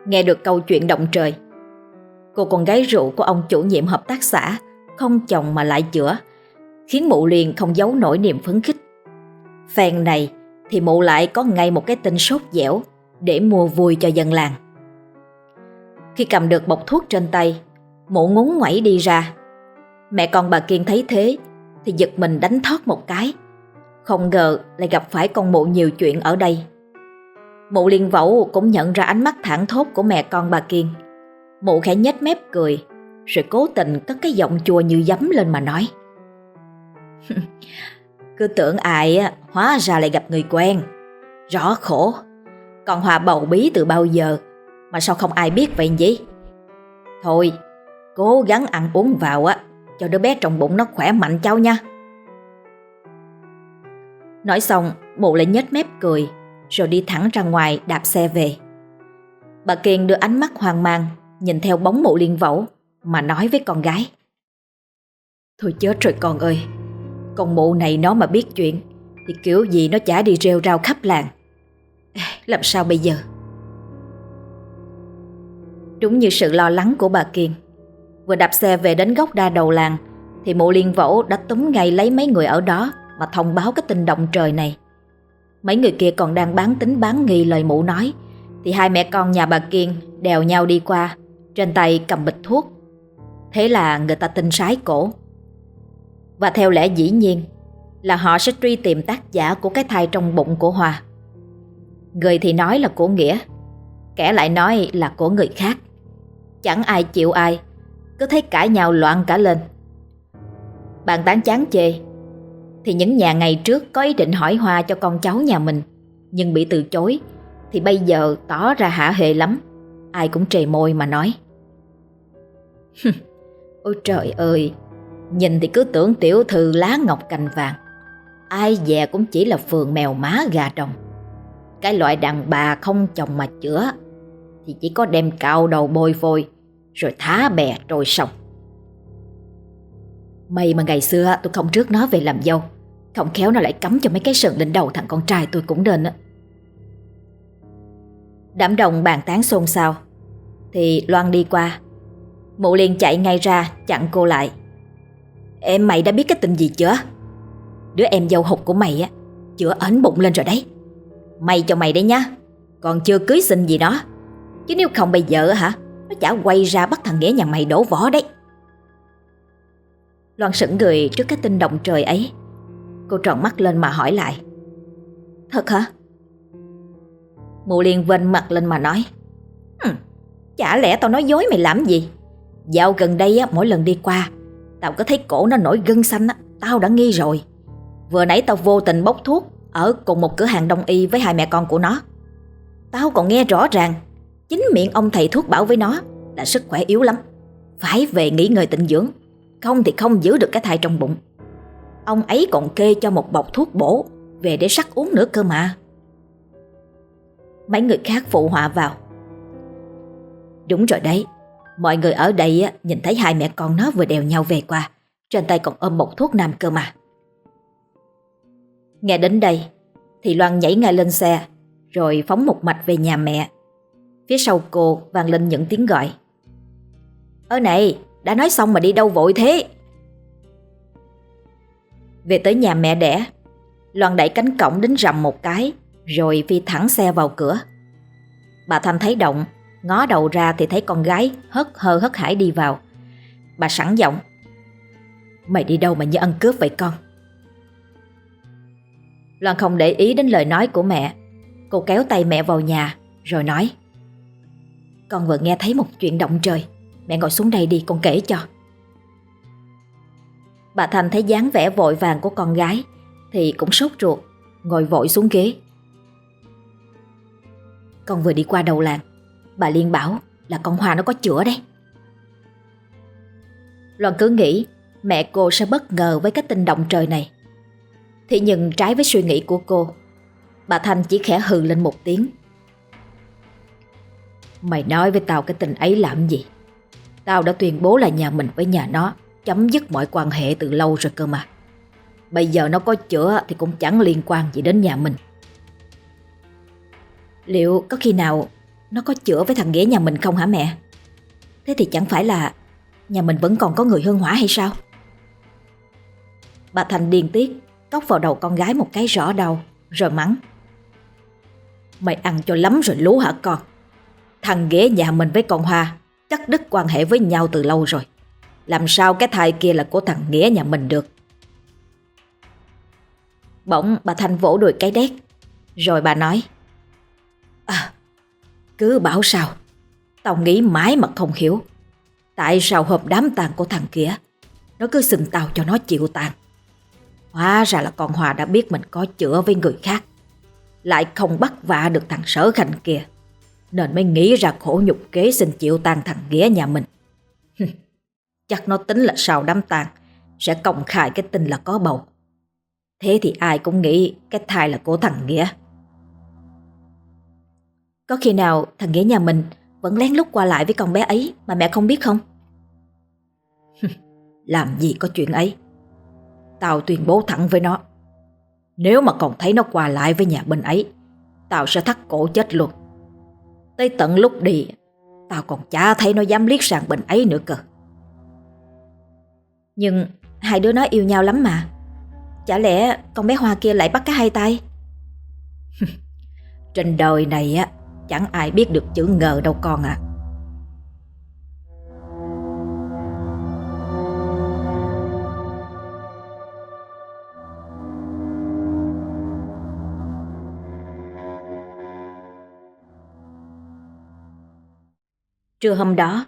Nghe được câu chuyện động trời, cô con gái rượu của ông chủ nhiệm hợp tác xã không chồng mà lại chữa, khiến mụ liền không giấu nổi niềm phấn khích. Phèn này thì mụ lại có ngay một cái tin sốt dẻo để mua vui cho dân làng. Khi cầm được bọc thuốc trên tay, mụ ngúng ngoẩy đi ra. Mẹ con bà Kiên thấy thế thì giật mình đánh thót một cái. Không ngờ lại gặp phải con mụ nhiều chuyện ở đây. Mụ liên vẫu cũng nhận ra ánh mắt thẳng thốt của mẹ con bà Kiên. Mụ khẽ nhếch mép cười, rồi cố tình cất cái giọng chua như giấm lên mà nói. [LAUGHS] Cứ tưởng ai hóa ra lại gặp người quen. Rõ khổ, còn Hòa bầu bí từ bao giờ mà sao không ai biết vậy gì? Thôi, cố gắng ăn uống vào á, cho đứa bé trong bụng nó khỏe mạnh cháu nha. Nói xong, mụ lại nhếch mép cười, rồi đi thẳng ra ngoài đạp xe về. Bà Kiên đưa ánh mắt hoang mang, nhìn theo bóng mụ liên vẫu, mà nói với con gái. Thôi chết rồi con ơi, con mụ này nó mà biết chuyện, thì kiểu gì nó chả đi rêu rao khắp làng. Làm sao bây giờ? Đúng như sự lo lắng của bà Kiên Vừa đạp xe về đến góc đa đầu làng Thì mụ liên vỗ đã túm ngay lấy mấy người ở đó Mà thông báo cái tình động trời này Mấy người kia còn đang bán tính bán nghi lời mụ nói. Thì hai mẹ con nhà bà Kiên đèo nhau đi qua, Trên tay cầm bịch thuốc. Thế là người ta tin sái cổ. Và theo lẽ dĩ nhiên Là họ sẽ truy tìm tác giả của cái thai trong bụng của Hòa. Người thì nói là của Nghĩa, Kẻ lại nói là của người khác. Chẳng ai chịu ai, Cứ thấy cãi nhau loạn cả lên. Bạn tán chán chê thì những nhà ngày trước có ý định hỏi hoa cho con cháu nhà mình. Nhưng bị từ chối Thì bây giờ tỏ ra hạ hề lắm. Ai cũng trề môi mà nói. [LAUGHS] Ôi trời ơi Nhìn thì cứ tưởng tiểu thư lá ngọc cành vàng. Ai dè cũng chỉ là phường mèo má gà đồng. Cái loại đàn bà không chồng mà chữa Thì chỉ có đem cạo đầu bôi phôi rồi thá bè trôi sông. May mà ngày xưa tôi không trước nó về làm dâu, không khéo nó lại cắm cho mấy cái sừng lên đầu thằng con trai tôi cũng nên á. Đám đồng bàn tán xôn xao, thì Loan đi qua. Mụ liền chạy ngay ra chặn cô lại. Em mày đã biết cái tình gì chưa? Đứa em dâu hụt của mày á, chữa ấn bụng lên rồi đấy. May cho mày đấy nhá, còn chưa cưới xin gì đó. Chứ nếu không bây giờ hả, nó chả quay ra bắt thằng Nghĩa nhà mày đổ vỏ đấy Loan sững người trước cái tin động trời ấy Cô tròn mắt lên mà hỏi lại. Thật hả? Mụ liền vênh mặt lên mà nói. Chả lẽ tao nói dối mày làm gì? Dạo gần đây á, mỗi lần đi qua Tao có thấy cổ nó nổi gân xanh á Tao đã nghi rồi. Vừa nãy tao vô tình bốc thuốc Ở cùng một cửa hàng đông y với hai mẹ con của nó. Tao còn nghe rõ ràng Chính miệng ông thầy thuốc bảo với nó là sức khỏe yếu lắm Phải về nghỉ ngơi tịnh dưỡng Không thì không giữ được cái thai trong bụng Ông ấy còn kê cho một bọc thuốc bổ, Về để sắc uống nữa cơ mà. Mấy người khác phụ họa vào. Đúng rồi đấy, Mọi người ở đây nhìn thấy hai mẹ con nó vừa đèo nhau về qua, Trên tay còn ôm một thuốc nam cơ mà. Nghe đến đây, Thì Loan nhảy ngay lên xe, Rồi phóng một mạch về nhà mẹ. Phía sau cô vang lên những tiếng gọi. Ơ này, Đã nói xong mà đi đâu vội thế? Về tới nhà mẹ đẻ, Loan đẩy cánh cổng đến rầm một cái, Rồi phi thẳng xe vào cửa. Bà Thanh thấy động, Ngó đầu ra thì thấy con gái Hất hơ hất hải đi vào. Bà sẵn giọng, Mày đi đâu mà như ăn cướp vậy con? Loan không để ý đến lời nói của mẹ. Cô kéo tay mẹ vào nhà, Rồi nói, con vừa nghe thấy một chuyện động trời. Mẹ ngồi xuống đây đi, con kể cho. Bà Thành thấy dáng vẻ vội vàng của con gái, Thì cũng sốt ruột, Ngồi vội xuống ghế. Con vừa đi qua đầu làng, Bà Liên bảo là con Hoa nó có chữa đấy. Loan cứ nghĩ mẹ cô sẽ bất ngờ với cái tin động trời này. Thế nhưng trái với suy nghĩ của cô, Bà Thanh chỉ khẽ hừ lên một tiếng. Mày nói với tao cái tình ấy làm gì? Tao đã tuyên bố là nhà mình với nhà nó. Chấm dứt mọi quan hệ từ lâu rồi cơ mà Bây giờ nó có chữa thì cũng chẳng liên quan gì đến nhà mình Liệu có khi nào nó có chữa với thằng Nghĩa nhà mình không hả mẹ? Thế thì chẳng phải là nhà mình vẫn còn có người hương hỏa hay sao? Bà Thành điên tiết, cốc vào đầu con gái một cái rõ đầu rồi mắng. Mày ăn cho lắm rồi lú hả con? Thằng ghế nhà mình với con Hoa, chắc đứt quan hệ với nhau từ lâu rồi. Làm sao cái thai kia là của thằng Nghĩa nhà mình được? Bỗng bà Thanh vỗ đùi cái đét. Rồi bà nói À Cứ bảo sao? Tao nghĩ mãi mà không hiểu. Tại sao hộp đám tàn của thằng kia Nó cứ xưng tao cho nó chịu tàn? Hóa ra là con Hòa đã biết mình có chữa với người khác, Lại không bắt vạ được thằng sở khanh kia, Nên mới nghĩ ra khổ nhục kế xin chịu tàn thằng Nghĩa nhà mình. Chắc nó tính là sau đám tàn Sẽ công khai cái tin là có bầu Thế thì ai cũng nghĩ cái thai là của thằng Nghĩa. Có khi nào thằng Nghĩa nhà mình vẫn lén lút qua lại với con bé ấy mà mẹ không biết không? [LAUGHS] Làm gì có chuyện ấy. Tao tuyên bố thẳng với nó. Nếu mà còn thấy nó qua lại với nhà bên ấy, tao sẽ thắt cổ chết luôn. Tới tận lúc đi, tao còn chả thấy nó dám liếc sang bên ấy nữa cơ. Nhưng hai đứa nó yêu nhau lắm mà. Chả lẽ con bé Hoa kia lại bắt cái hai tay [LAUGHS] Trên đời này á, Chẳng ai biết được chữ ngờ đâu con ạ Trưa hôm đó,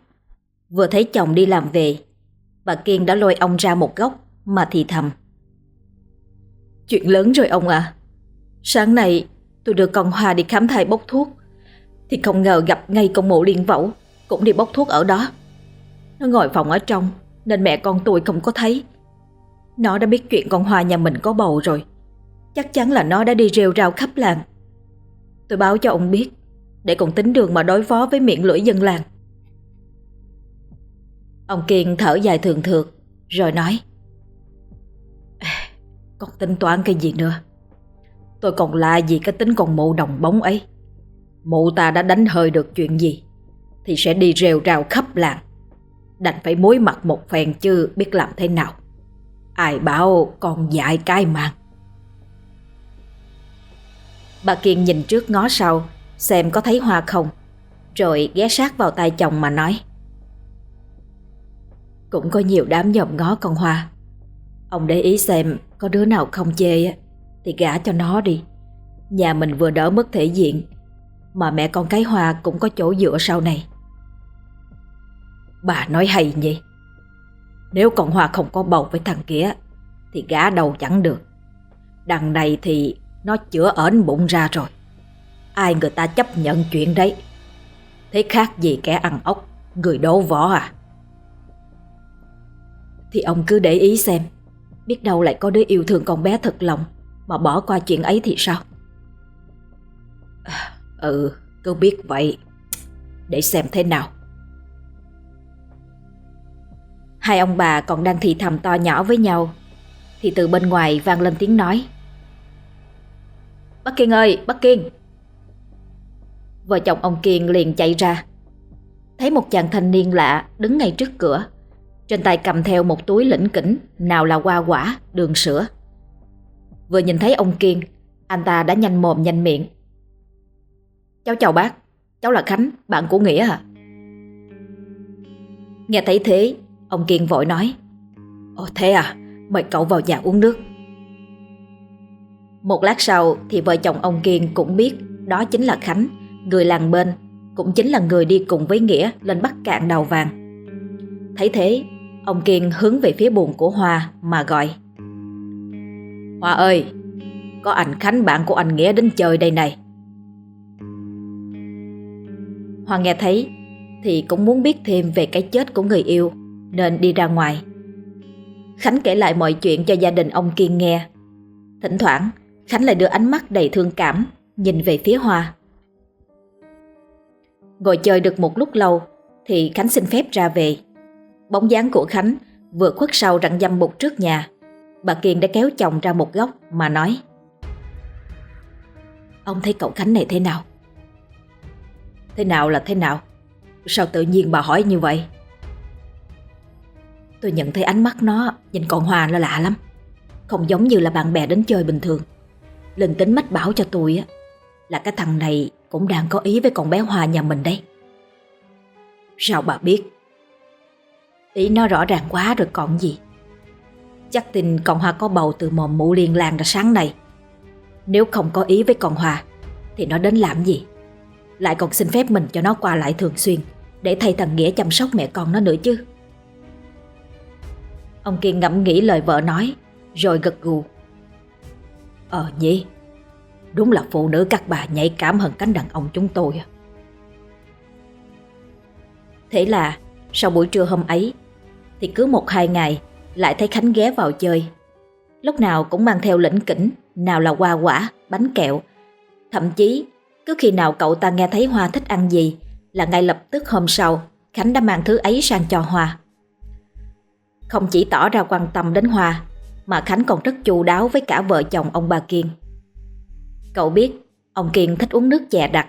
Vừa thấy chồng đi làm về Bà Kiên đã lôi ông ra một góc Mà thì thầm. Chuyện lớn rồi ông à. Sáng nay tôi đưa con Hoa đi khám thai bốc thuốc. Thì không ngờ gặp ngay con mộ liên vẫu Cũng đi bốc thuốc ở đó. Nó ngồi phòng ở trong Nên mẹ con tôi không có thấy. Nó đã biết chuyện con Hoa nhà mình có bầu rồi. Chắc chắn là nó đã đi rêu rao khắp làng. Tôi báo cho ông biết Để còn tính đường mà đối phó với miệng lưỡi dân làng. Ông Kiên thở dài thường thượt Rồi nói. Còn tính toán cái gì nữa? Tôi còn lạ gì cái tính con mụ đồng bóng ấy. Mụ ta đã đánh hơi được chuyện gì, Thì sẽ đi rêu rào khắp làng. Đành phải mối mặt một phen chứ biết làm thế nào. Ai bảo còn dại cái mạng? Bà Kiên nhìn trước ngó sau, Xem có thấy hoa không, Rồi ghé sát vào tay chồng mà nói. Cũng có nhiều đám nhòm ngó con Hoa. Ông để ý xem có đứa nào không chê Thì gả cho nó đi. Nhà mình vừa đỡ mất thể diện, Mà mẹ con cái hoa cũng có chỗ dựa sau này. Bà nói hay nhỉ? Nếu con Hoa không có bầu với thằng kia, Thì gả đầu chẳng được. Đằng này thì nó chữa ẩn bụng ra rồi. Ai người ta chấp nhận chuyện đấy? Thế khác gì kẻ ăn ốc, Người đố võ à? Thì ông cứ để ý xem. Biết đâu lại có đứa yêu thương con bé thật lòng Mà bỏ qua chuyện ấy thì sao? À, [SIGHS] Ừ cứ biết vậy. Để xem thế nào. Hai ông bà còn đang thì thầm to nhỏ với nhau. Thì từ bên ngoài vang lên tiếng nói. Bắc Kiên ơi Bắc Kiên! Vợ chồng ông Kiên liền chạy ra. Thấy một chàng thanh niên lạ đứng ngay trước cửa trên tay cầm theo một túi lĩnh kỉnh Nào là hoa quả, đường sữa. Vừa nhìn thấy ông Kiên Anh ta đã nhanh mồm nhanh miệng. Cháu chào bác Cháu là Khánh, bạn của Nghĩa à? Nghe thấy thế Ông Kiên vội nói Ồ thế à, mời cậu vào nhà uống nước. Một lát sau thì vợ chồng ông Kiên cũng biết Đó chính là Khánh Người làng bên Cũng chính là người đi cùng với Nghĩa lên bắt cạn đầu vàng. Thấy thế Ông Kiên hướng về phía buồn của Hoa mà gọi Hoa ơi, Có anh Khánh bạn của anh Nghĩa đến chơi đây này Hoa nghe thấy thì cũng muốn biết thêm về cái chết của người yêu, nên đi ra ngoài. Khánh kể lại mọi chuyện cho gia đình ông Kiên nghe. Thỉnh thoảng, Khánh lại đưa ánh mắt đầy thương cảm, nhìn về phía Hoa. Ngồi chơi được một lúc lâu thì Khánh xin phép ra về. Bóng dáng của Khánh vừa khuất sau rặng dăm bụt trước nhà. Bà Kiên đã kéo chồng ra một góc mà nói. Ông thấy cậu Khánh này thế nào? Thế nào là thế nào? Sao tự nhiên bà hỏi như vậy? Tôi nhận thấy ánh mắt nó nhìn còn Hòa là lạ lắm. Không giống như là bạn bè đến chơi bình thường. Linh tính mách bảo cho tôi á, là cái thằng này cũng đang có ý với con bé Hòa nhà mình đấy. Sao bà biết? Ý nó rõ ràng quá rồi còn gì. Chắc tin Cộng Hòa có bầu từ mồm mụ liền làng ra sáng nay. Nếu không có ý với Cộng Hòa thì nó đến làm gì? Lại còn xin phép mình cho nó qua lại thường xuyên để thay thằng Nghĩa chăm sóc mẹ con nó nữa chứ. Ông Kiên ngẫm nghĩ lời vợ nói rồi gật gù. Ờ nhỉ, đúng là phụ nữ các bà nhạy cảm hơn cánh đàn ông chúng tôi. À. Thế là sau buổi trưa hôm ấy thì cứ một hai ngày lại thấy Khánh ghé vào chơi. Lúc nào cũng mang theo lĩnh kỉnh, nào là hoa quả, bánh kẹo. Thậm chí cứ khi nào cậu ta nghe thấy Hoa thích ăn gì là ngay lập tức hôm sau Khánh đã mang thứ ấy sang cho Hoa. Không chỉ tỏ ra quan tâm đến Hoa mà Khánh còn rất chu đáo với cả vợ chồng ông bà Kiên. Cậu biết ông Kiên thích uống nước chè đặc.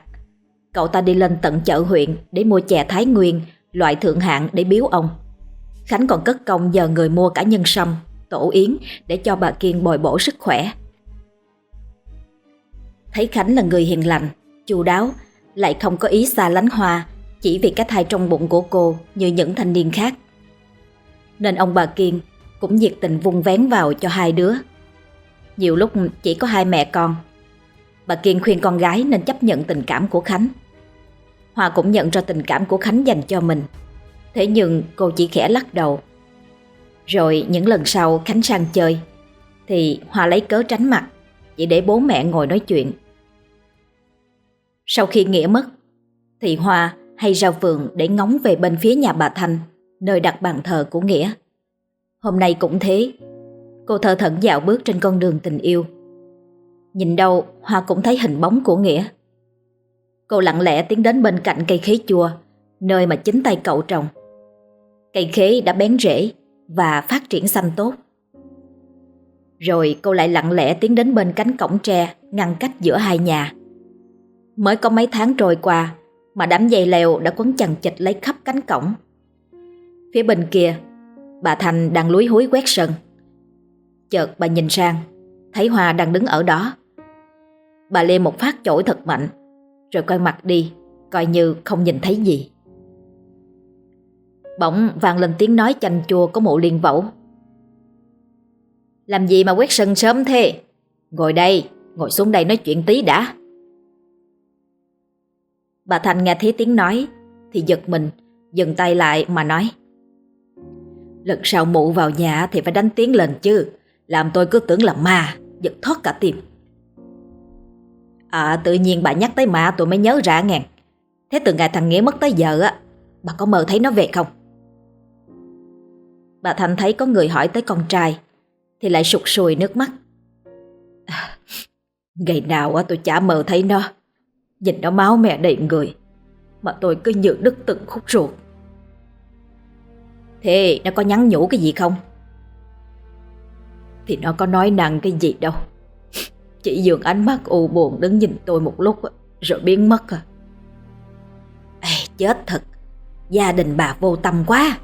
Cậu ta đi lên tận chợ huyện để mua chè Thái Nguyên loại thượng hạng để biếu ông. Khánh còn cất công nhờ người mua cả nhân sâm, tổ yến để cho bà Kiên bồi bổ sức khỏe. Thấy Khánh là người hiền lành, chu đáo, lại không có ý xa lánh Hoa chỉ vì cái thai trong bụng của cô như những thanh niên khác. Nên ông bà Kiên cũng nhiệt tình vung vén vào cho hai đứa. Nhiều lúc chỉ có hai mẹ con. Bà Kiên khuyên con gái nên chấp nhận tình cảm của Khánh. Hoa cũng nhận ra tình cảm của Khánh dành cho mình. Thế nhưng cô chỉ khẽ lắc đầu. Rồi những lần sau Khánh sang chơi thì Hoa lấy cớ tránh mặt chỉ để bố mẹ ngồi nói chuyện. Sau khi Nghĩa mất thì Hoa hay ra vườn để ngóng về bên phía nhà bà Thanh nơi đặt bàn thờ của Nghĩa. Hôm nay cũng thế, cô thờ thẫn dạo bước trên con đường tình yêu. Nhìn đâu Hoa cũng thấy hình bóng của Nghĩa. Cô lặng lẽ tiến đến bên cạnh cây khế chua, nơi mà chính tay cậu trồng. Cây khế đã bén rễ và phát triển xanh tốt. Rồi cô lại lặng lẽ tiến đến bên cánh cổng tre ngăn cách giữa hai nhà. Mới có mấy tháng trôi qua mà đám dây leo đã quấn chằng chịch lấy khắp cánh cổng. Phía bên kia, bà Thành đang lúi húi quét sân. Chợt bà nhìn sang, thấy Hoa đang đứng ở đó. Bà lê một phát chổi thật mạnh, rồi quay mặt đi, coi như không nhìn thấy gì. Bỗng vang lên tiếng nói chanh chua của mụ liên vẫu. Làm gì mà quét sân sớm thế? Ngồi đây, ngồi xuống đây nói chuyện tí đã. Bà Thành nghe thấy tiếng nói thì giật mình, dừng tay lại mà nói. Lần sau mụ vào nhà thì phải đánh tiếng lên chứ, làm tôi cứ tưởng là ma, giật thoát cả tim. À tự nhiên bà nhắc tới ma tôi mới nhớ ra ngàn. Thế từ ngày thằng Nghĩa mất tới giờ á, bà có mơ thấy nó về không? Bà Thành thấy có người hỏi tới con trai thì lại sụt sùi nước mắt. À, [LAUGHS] ngày nào á tôi chả mơ thấy nó. Nhìn nó máu mẹ đầy người Mà tôi cứ như đứt từng khúc ruột Thế nó có nhắn nhủ cái gì không? Thì nó có nói năng cái gì đâu chỉ dường ánh mắt u buồn đứng nhìn tôi một lúc Rồi biến mất à. Ê, Chết thật. Gia đình bà vô tâm quá.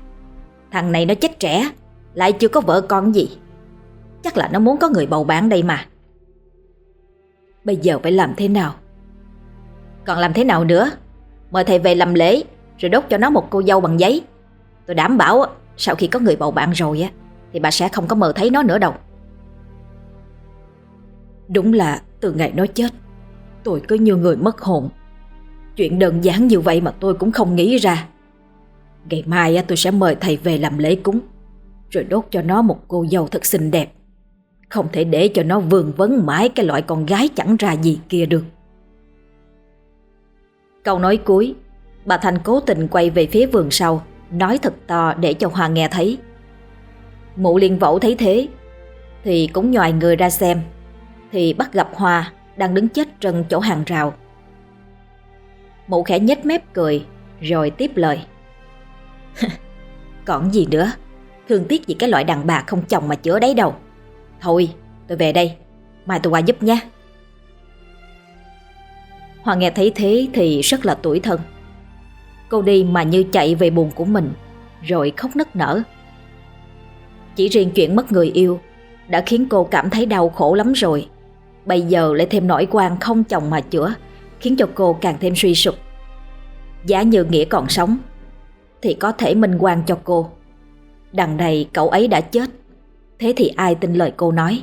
Thằng này nó chết trẻ Lại chưa có vợ con gì. Chắc là nó muốn có người bầu bạn đây mà. Bây giờ phải làm thế nào? Còn làm thế nào nữa? Mời thầy về làm lễ Rồi đốt cho nó một cô dâu bằng giấy. Tôi đảm bảo sau khi có người bầu bạn rồi á Thì bà sẽ không có mơ thấy nó nữa đâu. Đúng là từ ngày nó chết, Tôi cứ như người mất hồn. Chuyện đơn giản như vậy mà tôi cũng không nghĩ ra. Ngày mai tôi sẽ mời thầy về làm lễ cúng, Rồi đốt cho nó một cô dâu thật xinh đẹp. Không thể để cho nó vương vấn mãi cái loại con gái chẳng ra gì kia được. Câu nói cuối, Bà Thanh cố tình quay về phía vườn sau, Nói thật to để cho Hoa nghe thấy. Mụ liên vẫu thấy thế, Thì cũng nhòi người ra xem. Thì bắt gặp Hoa Đang đứng chết trân chỗ hàng rào. Mụ khẽ nhếch mép cười, Rồi tiếp lời. [LAUGHS] Còn gì nữa? Thương tiếc gì cái loại đàn bà không chồng mà chữa đấy đâu. Thôi, tôi về đây. Mai tôi qua giúp nha Hoa nghe thấy thế thì rất là tuổi thân. Cô đi mà như chạy về buồn của mình, Rồi khóc nức nở. Chỉ riêng chuyện mất người yêu Đã khiến cô cảm thấy đau khổ lắm rồi. Bây giờ lại thêm nỗi quan không chồng mà chữa Khiến cho cô càng thêm suy sụp Giá như Nghĩa còn sống Thì có thể minh quan cho cô Đằng này cậu ấy đã chết Thế thì ai tin lời cô nói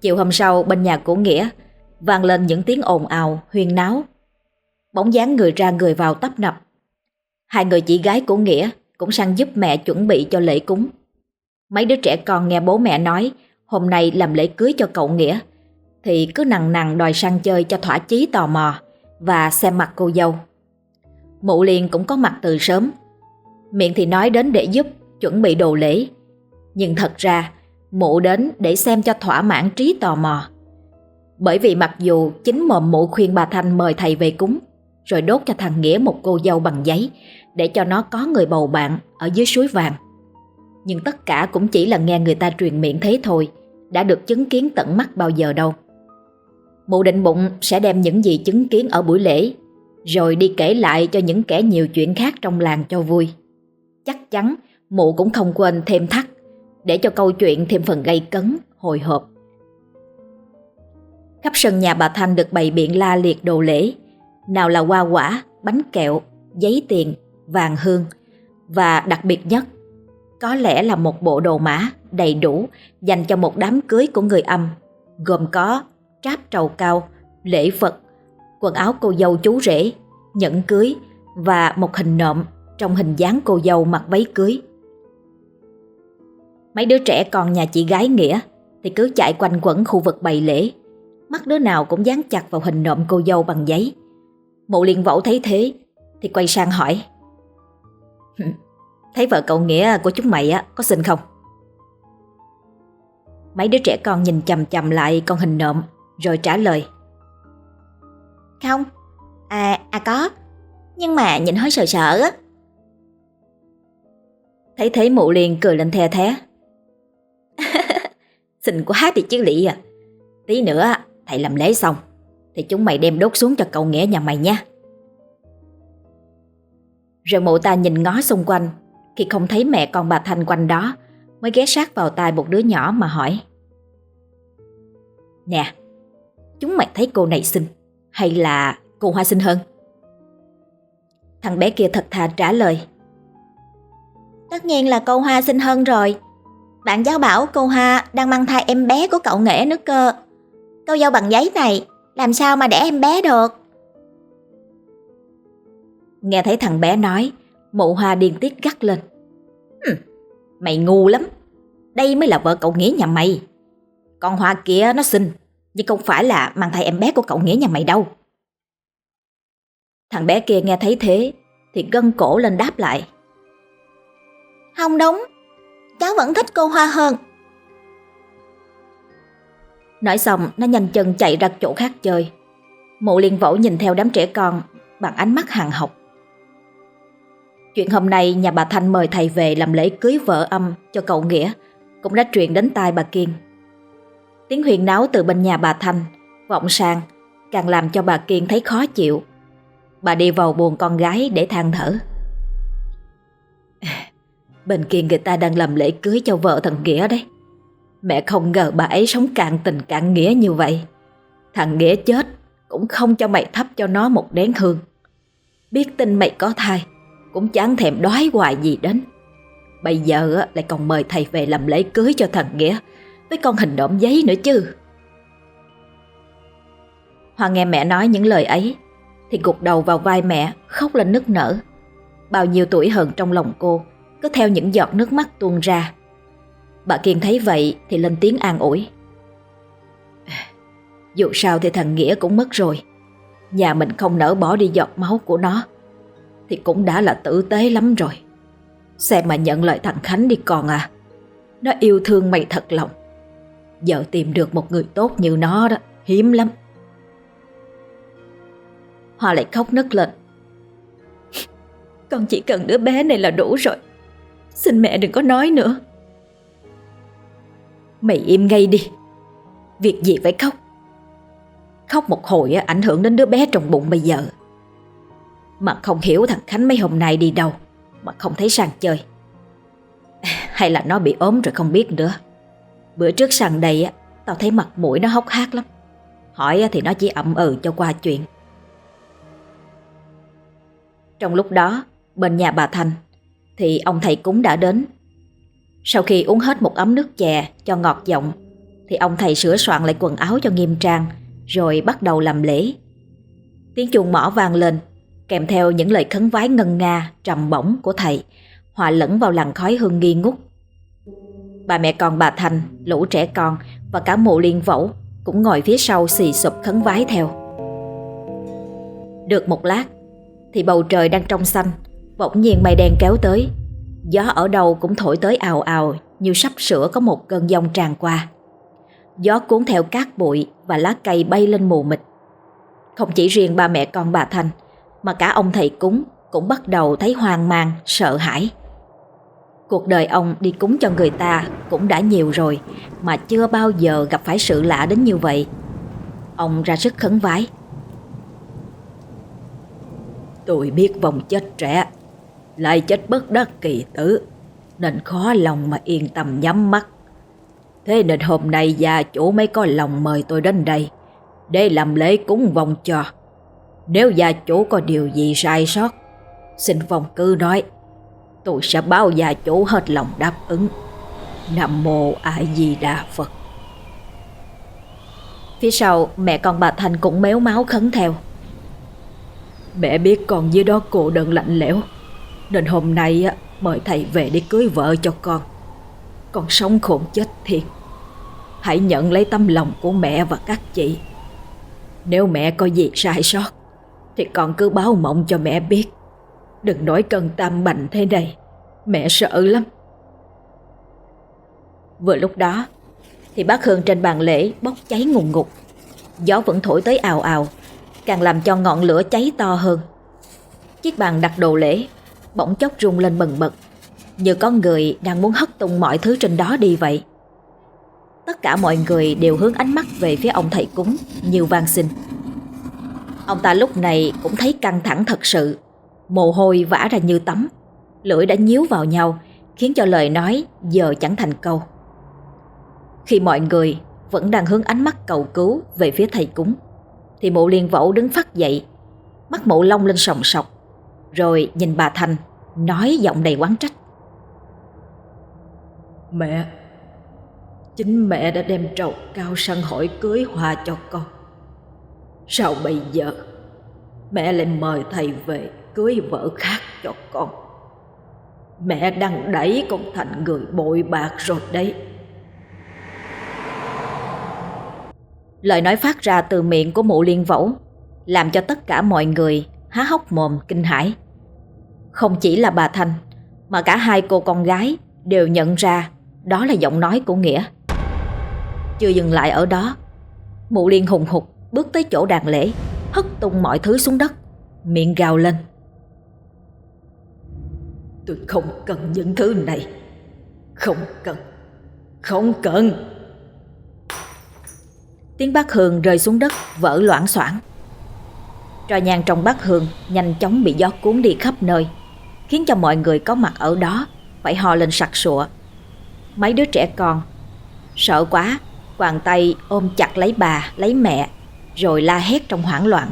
Chiều hôm sau bên nhà của Nghĩa vang lên những tiếng ồn ào, huyên náo. Bóng dáng người ra người vào tấp nập. Hai người chị gái của Nghĩa cũng sang giúp mẹ chuẩn bị cho lễ cúng. Mấy đứa trẻ con nghe bố mẹ nói hôm nay làm lễ cưới cho cậu Nghĩa thì cứ nằng nằng đòi sang chơi cho thỏa chí tò mò và xem mặt cô dâu. Mụ liền cũng có mặt từ sớm. Miệng thì nói đến để giúp chuẩn bị đồ lễ. Nhưng thật ra mụ đến để xem cho thỏa mãn trí tò mò. Bởi vì mặc dù chính mồm mụ khuyên bà Thanh mời thầy về cúng, rồi đốt cho thằng Nghĩa một cô dâu bằng giấy để cho nó có người bầu bạn ở dưới suối vàng. Nhưng tất cả cũng chỉ là nghe người ta truyền miệng thế thôi, đã được chứng kiến tận mắt bao giờ đâu. Mụ định bụng sẽ đem những gì chứng kiến ở buổi lễ, rồi đi kể lại cho những kẻ nhiều chuyện khác trong làng cho vui. Chắc chắn mụ cũng không quên thêm thắt, để cho câu chuyện thêm phần gây cấn, hồi hộp. Khắp sân nhà bà Thanh được bày biện la liệt đồ lễ, nào là hoa quả, bánh kẹo, giấy tiền, vàng hương và đặc biệt nhất, có lẽ là một bộ đồ mã đầy đủ dành cho một đám cưới của người âm, gồm có tráp trầu cao, lễ Phật, quần áo cô dâu chú rể, nhẫn cưới và một hình nộm trong hình dáng cô dâu mặc váy cưới. Mấy đứa trẻ con nhà chị gái Nghĩa thì cứ chạy quanh quẩn khu vực bày lễ Mắt đứa nào cũng dán chặt vào hình nộm cô dâu bằng giấy Mụ liền vỗ thấy thế Thì quay sang hỏi Thấy vợ cậu Nghĩa của chúng mày á có xinh không? Mấy đứa trẻ con nhìn chầm chầm lại con hình nộm Rồi trả lời. Không À, à có Nhưng mà nhìn hơi sợ sợ á. Thấy thế mụ liền cười lên the thế [LAUGHS] Xinh quá thì chứ lị à. Tí nữa thầy làm lễ xong Thì chúng mày đem đốt xuống cho cậu Nghĩa nhà mày nha. Rồi mụ ta nhìn ngó xung quanh khi không thấy mẹ con bà Thanh quanh đó Mới ghé sát vào tai một đứa nhỏ mà hỏi. Nè Chúng mày thấy cô này xinh Hay là cô Hoa xinh hơn? Thằng bé kia thật thà trả lời. Tất nhiên là cô Hoa xinh hơn rồi. Bạn giáo bảo cô Hoa đang mang thai em bé của cậu Nghĩa nữa cơ. Câu dâu bằng giấy này Làm sao mà đẻ em bé được? Nghe thấy thằng bé nói Mộ hoa điên tiết gắt lên. Hừm, Mày ngu lắm. Đây mới là vợ cậu Nghĩa nhà mày. Con hoa kia nó xinh Nhưng không phải là mang thai em bé của cậu Nghĩa nhà mày đâu. Thằng bé kia nghe thấy thế Thì gân cổ lên đáp lại. Không đúng Cháu vẫn thích cô Hoa hơn. Nói xong nó nhanh chân chạy ra chỗ khác chơi. Mụ liên vỗ nhìn theo đám trẻ con Bằng ánh mắt hàng học. Chuyện hôm nay nhà bà Thanh mời thầy về làm lễ cưới vợ âm cho cậu Nghĩa. Cũng đã truyền đến tai bà Kiên. Tiếng huyền náo từ bên nhà bà Thanh Vọng sang, Càng làm cho bà Kiên thấy khó chịu. Bà đi vào buồn con gái để than thở. [LAUGHS] Bên kia người ta đang làm lễ cưới cho vợ thằng Nghĩa đấy. Mẹ không ngờ bà ấy sống cạn tình cạn nghĩa như vậy. Thằng Nghĩa chết Cũng không cho mày thắp cho nó một đén hương. Biết tin mày có thai cũng chẳng thèm đói hoài gì đến. Bây giờ lại còn mời thầy về làm lễ cưới cho thằng Nghĩa, Với con hình độm giấy nữa chứ. Hoa nghe mẹ nói những lời ấy, Thì gục đầu vào vai mẹ, Khóc lên nức nở. Bao nhiêu tuổi hận trong lòng cô, Cứ theo những giọt nước mắt tuôn ra. Bà Kiên thấy vậy thì lên tiếng an ủi. Dù sao thì thằng Nghĩa cũng mất rồi, Nhà mình không nỡ bỏ đi giọt máu của nó. Thì cũng đã là tử tế lắm rồi. Xem mà nhận lời thằng Khánh đi con à Nó yêu thương mày thật lòng. Giờ tìm được một người tốt như nó đó, Hiếm lắm. Hoa lại khóc nức lên. Con chỉ cần đứa bé này là đủ rồi, Xin mẹ đừng có nói nữa. Mày im ngay đi, Việc gì phải khóc? Khóc một hồi ảnh hưởng đến đứa bé trong bụng bây giờ. Mà không hiểu thằng Khánh mấy hôm nay đi đâu, Mà không thấy sang chơi. [SIGHS] Hay là nó bị ốm rồi không biết nữa. Bữa trước sang đây Tao thấy mặt mũi nó hốc hác lắm. Hỏi thì nó chỉ ậm ừ cho qua chuyện. Trong lúc đó, Bên nhà bà Thành Thì ông thầy cúng đã đến. Sau khi uống hết một ấm nước chè Cho ngọt giọng, Thì ông thầy sửa soạn lại quần áo cho nghiêm trang, Rồi bắt đầu làm lễ. Tiếng chuông mỏ vang lên Kèm theo những lời khấn vái ngân nga, Trầm bổng của thầy, Hòa lẫn vào làn khói hương nghi ngút. Bà mẹ con bà thành Lũ trẻ con Và cả mụ liên vẫu Cũng ngồi phía sau xì sụp khấn vái theo. Được một lát, Thì bầu trời đang trong xanh, Bỗng nhiên mây đen kéo tới. Gió ở đâu cũng thổi tới ào ào Như sắp sửa có một cơn giông tràn qua. Gió cuốn theo cát bụi Và lá cây bay lên mù mịt. Không chỉ riêng ba mẹ con bà Thanh mà cả ông thầy cúng Cũng bắt đầu thấy hoang mang, sợ hãi. Cuộc đời ông đi cúng cho người ta Cũng đã nhiều rồi Mà chưa bao giờ gặp phải sự lạ đến như vậy. Ông ra sức khấn vái. Tôi biết vòng chết trẻ Lại chết bất đắc kỳ tử Nên khó lòng mà yên tâm nhắm mắt. Thế nên hôm nay gia chủ mới có lòng mời tôi đến đây Để làm lễ cúng vòng cho nếu gia chủ có điều gì sai sót Xin phòng cư nói Tôi sẽ báo gia chủ hết lòng đáp ứng. Nam mô A Di Đà Phật. Phía sau mẹ con bà Thành cũng méo máu khấn theo. Mẹ biết con dưới đó cô đơn lạnh lẽo Nên hôm nay á, mời thầy về để cưới vợ cho con. Con sống khổn chết thiệt. Hãy nhận lấy tâm lòng của mẹ và các chị. Nếu mẹ có gì sai sót thì con cứ báo mộng cho mẹ biết. Đừng nói cần tam bệnh thế này. Mẹ sợ lắm. Vừa lúc đó, Thì bát hương trên bàn lễ bốc cháy ngùng ngục. Gió vẫn thổi tới ào ào, Càng làm cho ngọn lửa cháy to hơn. Chiếc bàn đặt đồ lễ Bỗng chốc rung lên bần bật, Như có người đang muốn hất tung mọi thứ trên đó đi vậy. Tất cả mọi người đều hướng ánh mắt về phía ông thầy cúng Như van xin Ông ta lúc này cũng thấy căng thẳng thật sự. Mồ hôi vã ra như tắm. Lưỡi đã nhíu vào nhau, Khiến cho lời nói giờ chẳng thành câu. Khi mọi người vẫn đang hướng ánh mắt cầu cứu về phía thầy cúng, Thì mụ liên vẫu đứng phát dậy, Mắt mụ long lên sòng sọc, Rồi nhìn bà Thành, Nói giọng đầy quán trách. Mẹ, Chính mẹ đã đem trầu cao sân hỏi cưới hòa cho con. Sao bây giờ? Mẹ lại mời thầy về cưới vợ khác cho con. Mẹ đang đẩy con thành người bội bạc rồi đấy. Lời nói phát ra từ miệng của mụ liên vẫu Làm cho tất cả mọi người há hốc mồm kinh hãi. Không chỉ là bà Thanh Mà cả hai cô con gái đều nhận ra Đó là giọng nói của Nghĩa. Chưa dừng lại ở đó, Mụ liên hùng hục bước tới chỗ đàn lễ Hất tung mọi thứ xuống đất Miệng gào lên. Tôi không cần những thứ này. Không cần. Không cần. Tiếng bát hương rơi xuống đất Vỡ loãng xoảng. Trò nhang trong bát hương Nhanh chóng bị gió cuốn đi khắp nơi Khiến cho mọi người có mặt ở đó Phải ho lên sặc sụa. Mấy đứa trẻ con Sợ quá Quàng tay ôm chặt lấy bà Lấy mẹ rồi la hét trong hoảng loạn.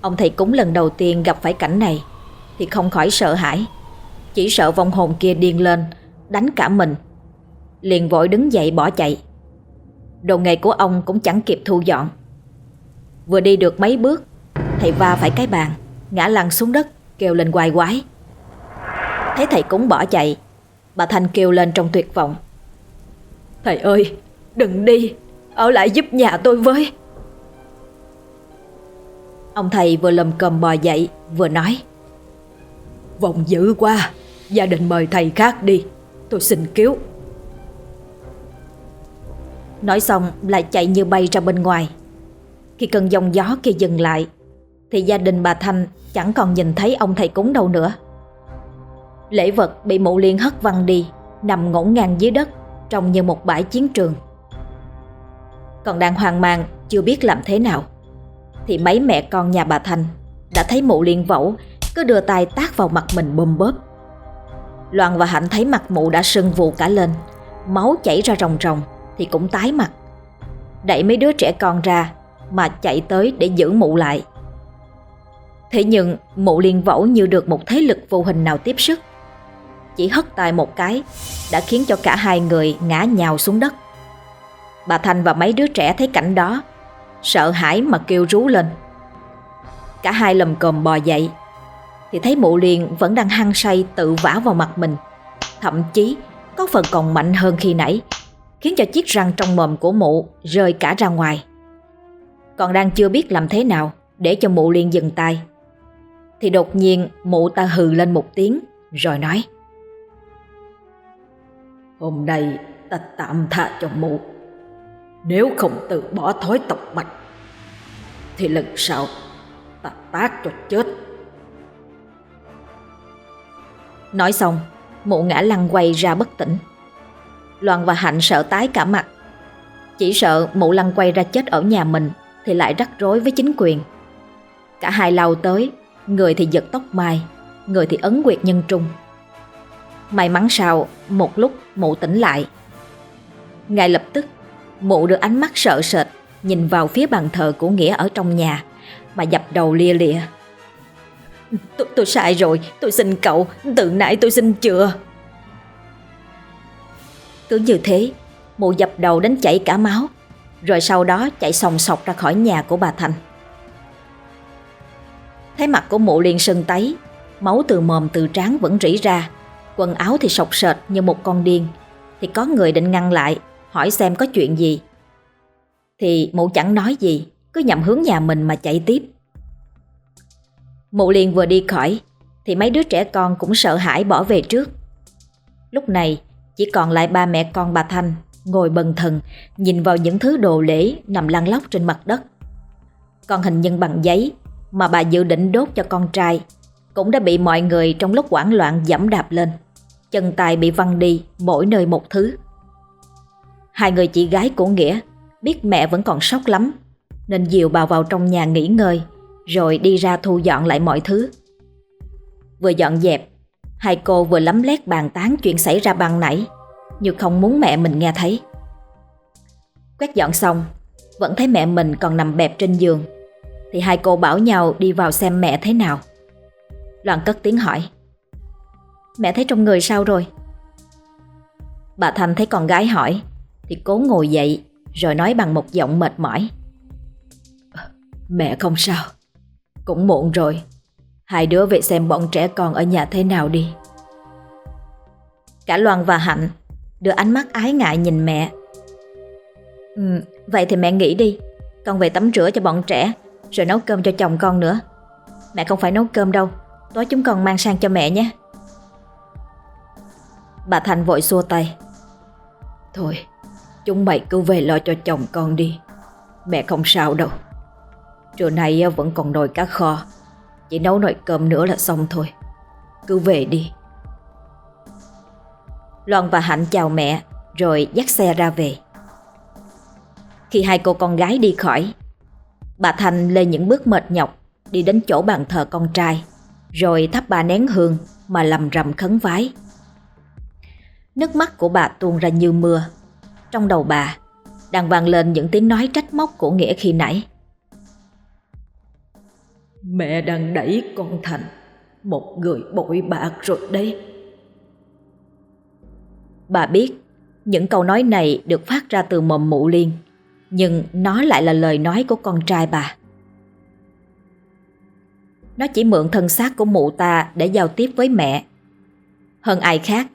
Ông thầy cúng lần đầu tiên gặp phải cảnh này Thì không khỏi sợ hãi. Chỉ sợ vong hồn kia điên lên, Đánh cả mình. Liền vội đứng dậy bỏ chạy. Đồ nghề của ông cũng chẳng kịp thu dọn. Vừa đi được mấy bước, Thầy va phải cái bàn, Ngã lăn xuống đất, kêu lên quài quái. Thấy thầy cúng bỏ chạy, Bà Thanh kêu lên trong tuyệt vọng. Thầy ơi, Đừng đi ở lại giúp nhà tôi với. Ông thầy vừa lầm cầm bò dậy, vừa nói. Vòng dữ quá, Gia đình mời thầy khác đi, Tôi xin cứu. Nói xong, lại chạy như bay ra bên ngoài. Khi cơn giông gió kia dừng lại, Thì gia đình bà Thanh chẳng còn nhìn thấy ông thầy cúng đâu nữa. Lễ vật bị mụ liên hất văng đi, Nằm ngổn ngang dưới đất, Trông như một bãi chiến trường. Còn đang hoang mang, Chưa biết làm thế nào. Thì mấy mẹ con nhà bà Thanh Đã thấy mụ liên vẫu, Cứ đưa tay tác vào mặt mình bơm bóp. Loan và Hạnh thấy mặt mụ đã sưng vù cả lên, Máu chảy ra ròng ròng Thì cũng tái mặt. Đẩy mấy đứa trẻ con ra Mà chạy tới để giữ mụ lại. Thế nhưng mụ liên vẫu như được một thế lực vô hình nào tiếp sức. Chỉ hất tay một cái Đã khiến cho cả hai người ngã nhào xuống đất. Bà Thanh và mấy đứa trẻ thấy cảnh đó. Sợ hãi mà kêu rú lên. Cả hai lầm cồm bò dậy. Thì thấy mụ liền vẫn đang hăng say tự vả vào mặt mình. Thậm chí, có phần còn mạnh hơn khi nãy, Khiến cho chiếc răng trong mồm của mụ rơi cả ra ngoài. Còn đang chưa biết làm thế nào Để cho mụ liền dừng tay. Thì đột nhiên, mụ ta hừ lên một tiếng, Rồi nói. Hôm nay ta tạm tha cho mụ. Nếu không từ bỏ thói tộc mạch, Thì lần sau ta tác cho chết. Nói xong, Mụ ngã lăn quay ra bất tỉnh. Loan và Hạnh sợ tái cả mặt. Chỉ sợ mụ lăn quay ra chết ở nhà mình Thì lại rắc rối với chính quyền. Cả hai lao tới, Người thì giật tóc mai, Người thì ấn quyệt nhân trung. May mắn sao, Một lúc mụ tỉnh lại. Ngay lập tức Mụ được ánh mắt sợ sệt Nhìn vào phía bàn thờ của Nghĩa ở trong nhà Mà dập đầu lia lịa. Tôi, tôi sai rồi Tôi xin cậu Từ nãy tôi xin chưa Cứ như thế Mụ dập đầu đến chảy cả máu Rồi sau đó chạy sòng sọc ra khỏi nhà của bà Thành. Thấy mặt của mụ liền sưng tấy Máu từ mồm từ trán vẫn rỉ ra Quần áo thì sọc sệt như một con điên. Thì có người định ngăn lại Hỏi xem có chuyện gì. Thì mụ chẳng nói gì, Cứ nhằm hướng nhà mình mà chạy tiếp. Mụ liền vừa đi khỏi, Thì mấy đứa trẻ con cũng sợ hãi bỏ về trước. Lúc này, chỉ còn lại ba mẹ con bà Thanh Ngồi bần thần, Nhìn vào những thứ đồ lễ Nằm lăn lóc trên mặt đất. Con hình nhân bằng giấy Mà bà dự định đốt cho con trai Cũng đã bị mọi người trong lúc hoảng loạn dẫm đạp lên. Chân tay bị văng đi Mỗi nơi một thứ. Hai người chị gái của Nghĩa Biết mẹ vẫn còn sốc lắm, Nên dìu bà vào trong nhà nghỉ ngơi, Rồi đi ra thu dọn lại mọi thứ. Vừa dọn dẹp, Hai cô vừa lấm lét bàn tán chuyện xảy ra ban nãy, Như không muốn mẹ mình nghe thấy. Quét dọn xong, Vẫn thấy mẹ mình còn nằm bẹp trên giường, Thì hai cô bảo nhau đi vào xem mẹ thế nào. Loan cất tiếng hỏi, Mẹ thấy trong người sao rồi? Bà Thanh thấy con gái hỏi thì cố ngồi dậy Rồi nói bằng một giọng mệt mỏi. Ờ, mẹ không sao Cũng muộn rồi. Hai đứa về xem bọn trẻ con ở nhà thế nào đi. Cả Loan và Hạnh Đưa ánh mắt ái ngại nhìn mẹ. Ừ, Vậy thì mẹ nghỉ đi Con về tắm rửa cho bọn trẻ Rồi nấu cơm cho chồng con nữa. Mẹ không phải nấu cơm đâu Tối chúng con mang sang cho mẹ nhé. Bà Thành vội xua tay. Thôi Chúng mày cứ về lo cho chồng con đi. Mẹ không sao đâu. Trưa nay vẫn còn nồi cá kho. Chỉ nấu nồi cơm nữa là xong thôi. Cứ về đi. Loan và Hạnh chào mẹ, Rồi dắt xe ra về. Khi hai cô con gái đi khỏi, Bà Thành lê những bước mệt nhọc, Đi đến chỗ bàn thờ con trai, Rồi thắp ba nén hương Mà lầm rầm khấn vái. Nước mắt của bà tuôn ra như mưa. Trong đầu bà. Đang vang lên những tiếng nói trách móc của Nghĩa khi nãy. Mẹ đang đẩy con thành Một người bội bạc rồi đấy. Bà biết những câu nói này được phát ra từ mồm mụ liên Nhưng nó lại là lời nói của con trai bà. Nó chỉ mượn thân xác của mụ ta để giao tiếp với mẹ. Hơn ai khác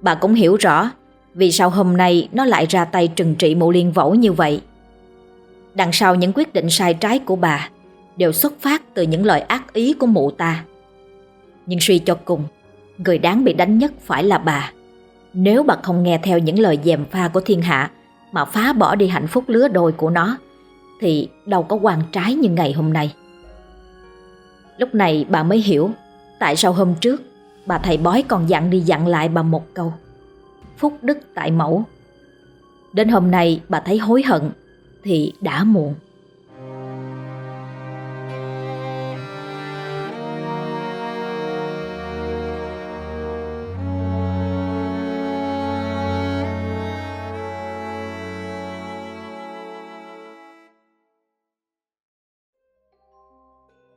Bà cũng hiểu rõ vì sao hôm nay nó lại ra tay trừng trị mụ liên võ như vậy Đằng sau những quyết định sai trái của bà đều xuất phát từ những lời ác ý của mụ ta. Nhưng suy cho cùng, người đáng bị đánh nhất phải là bà. Nếu bà không nghe theo những lời dèm pha của thiên hạ mà phá bỏ đi hạnh phúc lứa đôi của nó, thì đâu có quan trái như ngày hôm nay. Lúc này bà mới hiểu tại sao hôm trước bà thầy bói còn dặn đi dặn lại bà một câu. Phúc đức tại mẫu. Đến hôm nay bà thấy hối hận thì đã muộn.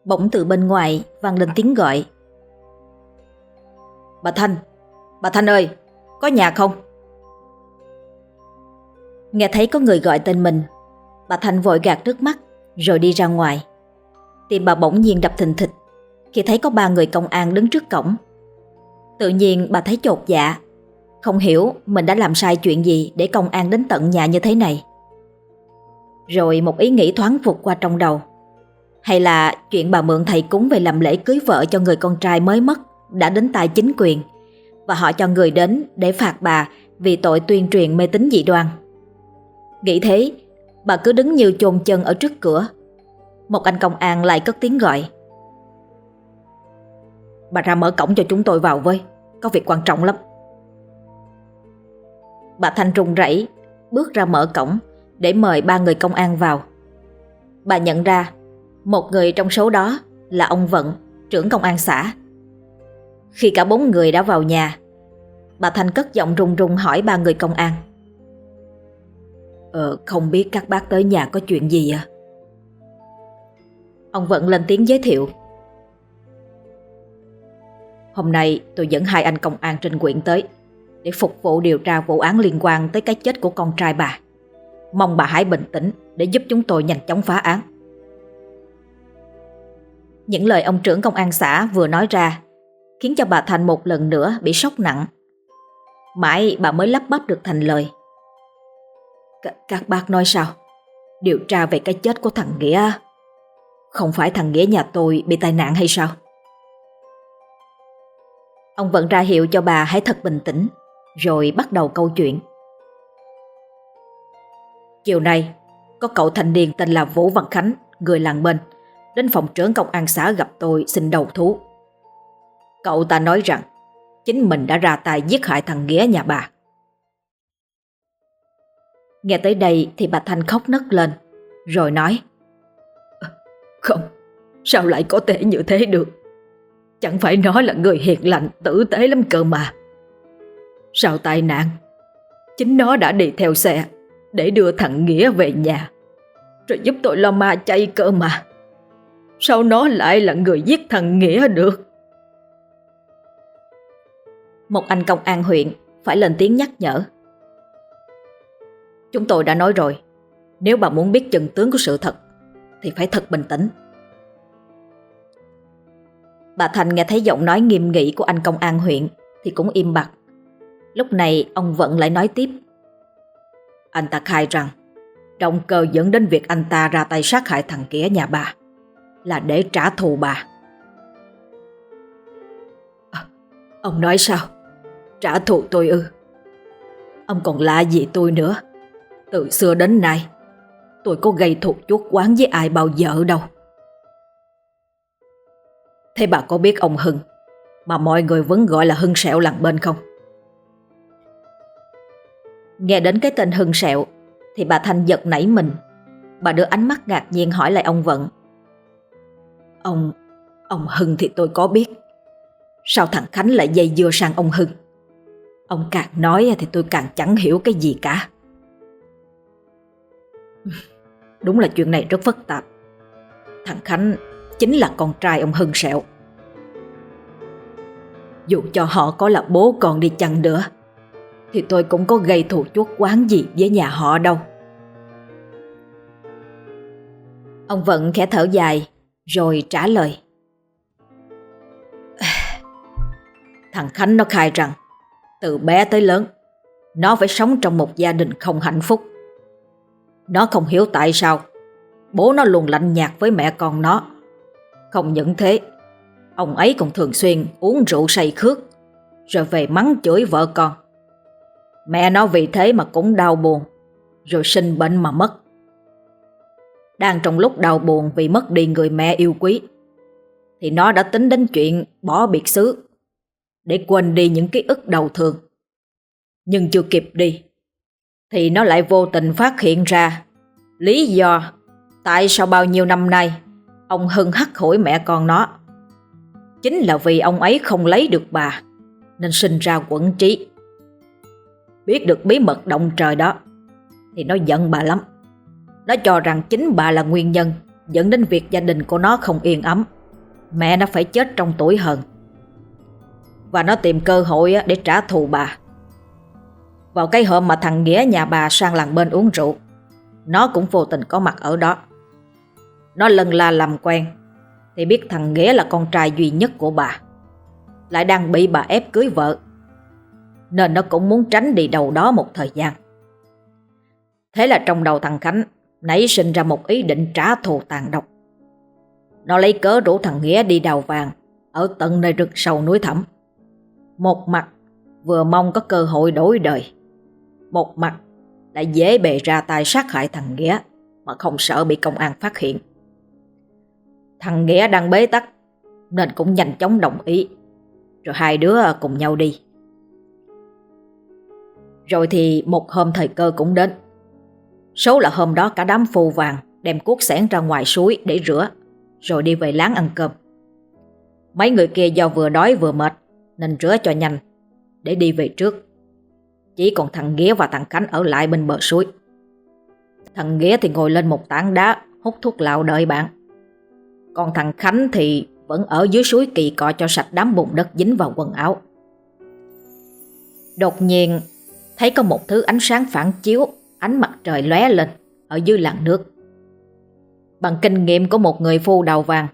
Bỗng từ bên ngoài vang lên tiếng gọi. Bà Thanh, bà Thanh ơi, có nhà không? Nghe thấy có người gọi tên mình, bà Thanh vội gạt nước mắt rồi đi ra ngoài. Tim bà bỗng nhiên đập thình thịch khi thấy có ba người công an đứng trước cổng. Tự nhiên bà thấy chột dạ, không hiểu mình đã làm sai chuyện gì để công an đến tận nhà như thế này. Rồi một ý nghĩ thoáng vụt qua trong đầu. Hay là chuyện bà mượn thầy cúng về làm lễ cưới vợ cho người con trai mới mất đã đến tay chính quyền và họ cho người đến để phạt bà vì tội tuyên truyền mê tín dị đoan. Nghĩ thế, bà cứ đứng như chôn chân ở trước cửa. Một anh công an lại cất tiếng gọi. Bà ra mở cổng cho chúng tôi vào với, có việc quan trọng lắm. Bà Thanh run rẩy bước ra mở cổng để mời ba người công an vào. Bà nhận ra một người trong số đó là ông Vận, trưởng công an xã. Khi cả bốn người đã vào nhà, bà Thanh cất giọng run run hỏi ba người công an. Ờ, không biết các bác tới nhà có chuyện gì à? Ông Vận lên tiếng giới thiệu. Hôm nay tôi dẫn hai anh công an trên quyện tới để phục vụ điều tra vụ án liên quan tới cái chết của con trai bà. Mong bà hãy bình tĩnh để giúp chúng tôi nhanh chóng phá án. Những lời ông trưởng công an xã vừa nói ra khiến cho bà Thành một lần nữa bị sốc nặng. Mãi bà mới lắp bắp được thành lời. C các bác nói sao? Điều tra về cái chết của thằng Nghĩa Không phải thằng Nghĩa nhà tôi bị tai nạn hay sao? Ông vẫn ra hiệu cho bà hãy thật bình tĩnh, Rồi bắt đầu câu chuyện Chiều nay, Có cậu thanh niên tên là Vũ Văn Khánh, Người làng bên, Đến phòng trưởng công an xã gặp tôi xin đầu thú Cậu ta nói rằng Chính mình đã ra tay giết hại thằng Nghĩa nhà bà. Nghe tới đây thì bà Thanh khóc nấc lên, Rồi nói ờ, Không, Sao lại có thể như thế được? Chẳng phải nó là người hiền lành, Tử tế lắm cơ mà. Sao tai nạn, Chính nó đã đi theo xe Để đưa thằng Nghĩa về nhà, Rồi giúp tội lo ma chay cơ mà. Sao nó lại là người giết thằng Nghĩa được? Một anh công an huyện Phải lên tiếng nhắc nhở. Chúng tôi đã nói rồi Nếu bà muốn biết chân tướng của sự thật Thì phải thật bình tĩnh. Bà Thành nghe thấy giọng nói nghiêm nghị của anh công an huyện Thì cũng im bặt. Lúc này ông vẫn lại nói tiếp. Anh ta khai rằng Động cơ dẫn đến việc anh ta ra tay sát hại thằng kia nhà bà Là để trả thù bà. À, Ông nói sao? Trả thù tôi ư. Ông còn lạ gì tôi nữa? Từ xưa đến nay, Tôi có gây thù chuốc quán với ai bao giờ đâu. Thế bà có biết ông Hưng Mà mọi người vẫn gọi là Hưng Sẹo lằng bên không? Nghe đến cái tên Hưng Sẹo Thì bà Thanh giật nảy mình. Bà đưa ánh mắt ngạc nhiên hỏi lại ông Vận. Ông Ông Hưng thì tôi có biết. Sao thằng Khánh lại dây dưa sang ông Hưng? Ông càng nói thì tôi càng chẳng hiểu cái gì cả. Đúng là chuyện này rất phức tạp. Thằng Khánh chính là con trai ông Hưng Sẹo. Dù cho họ có là bố con đi chăng nữa, Thì tôi cũng có gây thù chuốc quán gì với nhà họ đâu. Ông Vận khẽ thở dài, Rồi trả lời. [SIGHS] Thằng Khánh nó khai rằng từ bé tới lớn Nó phải sống trong một gia đình không hạnh phúc nó không hiểu tại sao bố nó luôn lạnh nhạt với mẹ con nó. Không những thế, ông ấy còn thường xuyên uống rượu say khước, rồi về mắng chửi vợ con. Mẹ nó vì thế mà cũng đau buồn, rồi sinh bệnh mà mất. Đang trong lúc đau buồn vì mất đi người mẹ yêu quý, thì nó đã tính đến chuyện bỏ biệt xứ để quên đi những ký ức đau thương. Nhưng chưa kịp đi, thì nó lại vô tình phát hiện ra lý do tại sao bao nhiêu năm nay ông Hưng hắt hủi mẹ con nó. Chính là vì ông ấy không lấy được bà, nên sinh ra quẩn trí. Biết được bí mật động trời đó, thì nó giận bà lắm. Nó cho rằng chính bà là nguyên nhân dẫn đến việc gia đình của nó không yên ấm. Mẹ nó phải chết trong tuổi hờn. Và nó tìm cơ hội để trả thù bà. Vào cái hôm mà thằng Nghĩa nhà bà sang làng bên uống rượu, nó cũng vô tình có mặt ở đó. Nó lần la làm quen, thì biết thằng Nghĩa là con trai duy nhất của bà. Lại đang bị bà ép cưới vợ. Nên nó cũng muốn tránh đi đầu đó một thời gian. Thế là trong đầu thằng Khánh nảy sinh ra một ý định trả thù tàn độc. Nó lấy cớ rủ thằng Nghĩa đi đào vàng ở tận nơi rừng sâu núi thẳm. Một mặt vừa mong có cơ hội đổi đời. Một mặt lại dễ bề ra tay sát hại thằng Nghĩa mà không sợ bị công an phát hiện. Thằng Nghĩa đang bế tắc nên cũng nhanh chóng đồng ý. Rồi hai đứa cùng nhau đi. Rồi thì một hôm thời cơ cũng đến. Số là hôm đó cả đám phù vàng đem cuốc sẻn ra ngoài suối để rửa, rồi đi về láng ăn cơm. Mấy người kia do vừa đói vừa mệt nên rửa cho nhanh để đi về trước. Chỉ còn thằng Nghĩa và thằng Khánh ở lại bên bờ suối. Thằng Nghĩa thì ngồi lên một tảng đá hút thuốc lạo đợi bạn. Còn thằng Khánh thì vẫn ở dưới suối kỳ cọ cho sạch đám bùn đất dính vào quần áo. Đột nhiên thấy có một thứ ánh sáng phản chiếu ánh mặt trời lóe lên ở dưới làn nước. Bằng kinh nghiệm của một người phu đầu vàng,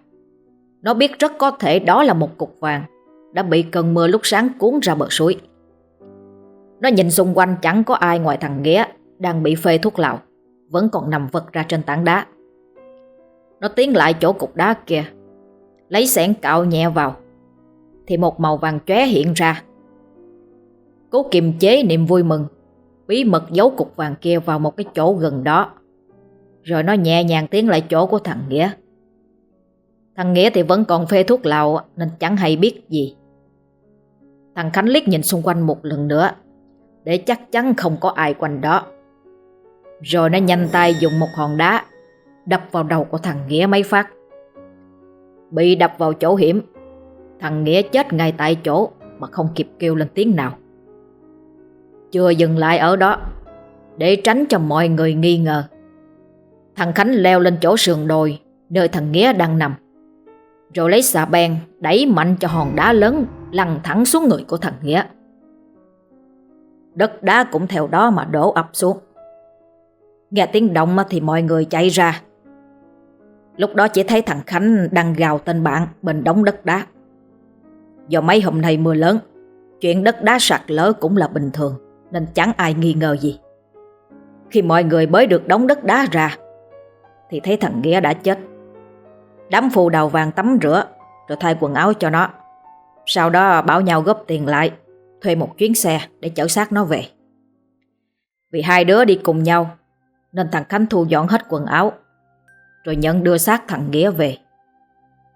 nó biết rất có thể đó là một cục vàng đã bị cơn mưa lúc sáng cuốn ra bờ suối. Nó nhìn xung quanh chẳng có ai ngoài thằng Nghĩa đang bị phê thuốc lào, vẫn còn nằm vật ra trên tảng đá. Nó tiến lại chỗ cục đá kia, lấy xẻng cạo nhẹ vào, thì một màu vàng chóe hiện ra. Cố kiềm chế niềm vui mừng, bí mật giấu cục vàng kia vào một cái chỗ gần đó. Rồi nó nhẹ nhàng tiến lại chỗ của thằng Nghĩa. Thằng Nghĩa thì vẫn còn phê thuốc lào nên chẳng hay biết gì. Thằng Khánh liếc nhìn xung quanh một lần nữa để chắc chắn không có ai quanh đó. Rồi nó nhanh tay dùng một hòn đá đập vào đầu của thằng Nghĩa mấy phát. Bị đập vào chỗ hiểm, thằng Nghĩa chết ngay tại chỗ mà không kịp kêu lên tiếng nào. Chưa dừng lại ở đó, để tránh cho mọi người nghi ngờ. Thằng Khánh leo lên chỗ sườn đồi nơi thằng Nghĩa đang nằm. Rồi lấy xà beng đẩy mạnh cho hòn đá lớn lăn thẳng xuống người của thằng Nghĩa. Đất đá cũng theo đó mà đổ ập xuống. Nghe tiếng động thì mọi người chạy ra. Lúc đó chỉ thấy thằng Khánh đang gào tên bạn bên đống đất đá. Do mấy hôm nay mưa lớn, chuyện đất đá sạt lở cũng là bình thường, nên chẳng ai nghi ngờ gì. Khi mọi người bới được đống đất đá ra, thì thấy thằng Nghĩa đã chết. Đám phù đầu vàng tắm rửa, rồi thay quần áo cho nó. Sau đó bảo nhau góp tiền lại, thuê một chuyến xe để chở xác nó về. Vì hai đứa đi cùng nhau, nên thằng Khánh thu dọn hết quần áo, rồi nhận đưa xác thằng Nghĩa về.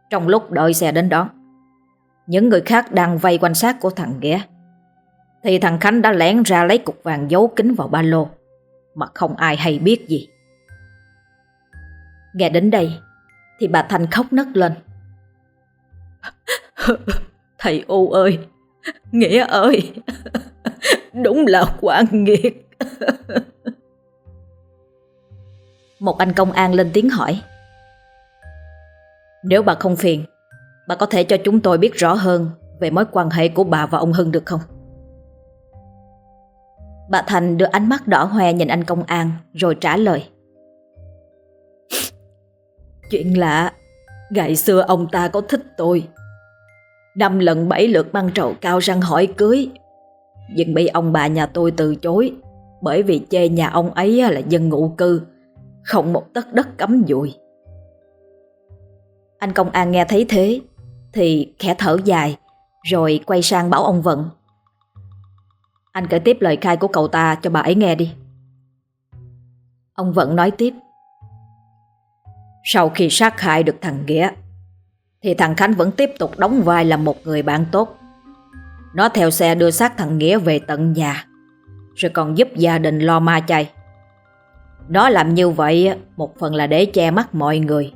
Trong lúc đợi xe đến đón, những người khác đang vây quanh xác của thằng Nghĩa, thì thằng Khánh đã lén ra lấy cục vàng giấu kín vào ba lô, mà không ai hay biết gì. Nghe đến đây, thì bà Thành khóc nấc lên. [LAUGHS] Thầy U ơi, Nghĩa ơi, đúng là quả nghiệt. Một anh công an lên tiếng hỏi. Nếu bà không phiền, bà có thể cho chúng tôi biết rõ hơn về mối quan hệ của bà và ông Hưng được không? Bà Thành đưa ánh mắt đỏ hoe nhìn anh công an rồi trả lời. Chuyện lạ, ngày xưa ông ta có thích tôi. Năm lần bảy lượt băng trầu cao răng hỏi cưới. Nhưng bị ông bà nhà tôi từ chối, bởi vì chê nhà ông ấy là dân ngụ cư, Không một tấc đất cấm dụi Anh công an nghe thấy thế, Thì khẽ thở dài, Rồi quay sang bảo ông Vận. Anh kể tiếp lời khai của cậu ta cho bà ấy nghe đi. Ông Vận nói tiếp. Sau khi sát hại được thằng Nghĩa thì thằng Khánh vẫn tiếp tục đóng vai là một người bạn tốt. Nó theo xe đưa xác thằng Nghĩa về tận nhà, Rồi còn giúp gia đình lo ma chay. Nó làm như vậy, một phần là để che mắt mọi người,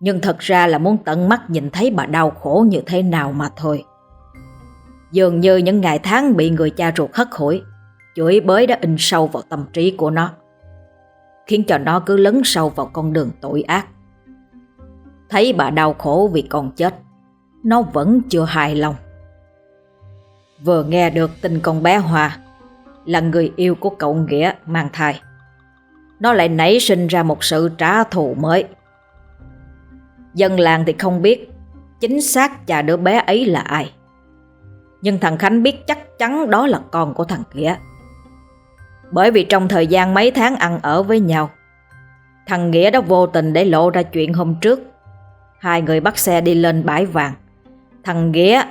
Nhưng thật ra là muốn tận mắt nhìn thấy bà đau khổ như thế nào mà thôi. Dường như những ngày tháng bị người cha ruột hất hủi Chửi bới đã in sâu vào tâm trí của nó, khiến cho nó cứ lấn sâu vào con đường tội ác. Thấy bà đau khổ vì con chết, nó vẫn chưa hài lòng. Vừa nghe được tin con bé Hòa là người yêu của cậu Nghĩa mang thai, nó lại nảy sinh ra một sự trả thù mới. Dân làng thì không biết chính xác cha đứa bé ấy là ai. Nhưng thằng Khánh biết chắc chắn đó là con của thằng Nghĩa. Bởi vì trong thời gian mấy tháng ăn ở với nhau Thằng Nghĩa đã vô tình để lộ ra chuyện hôm trước Hai người bắt xe đi lên bãi vàng. Thằng Ghía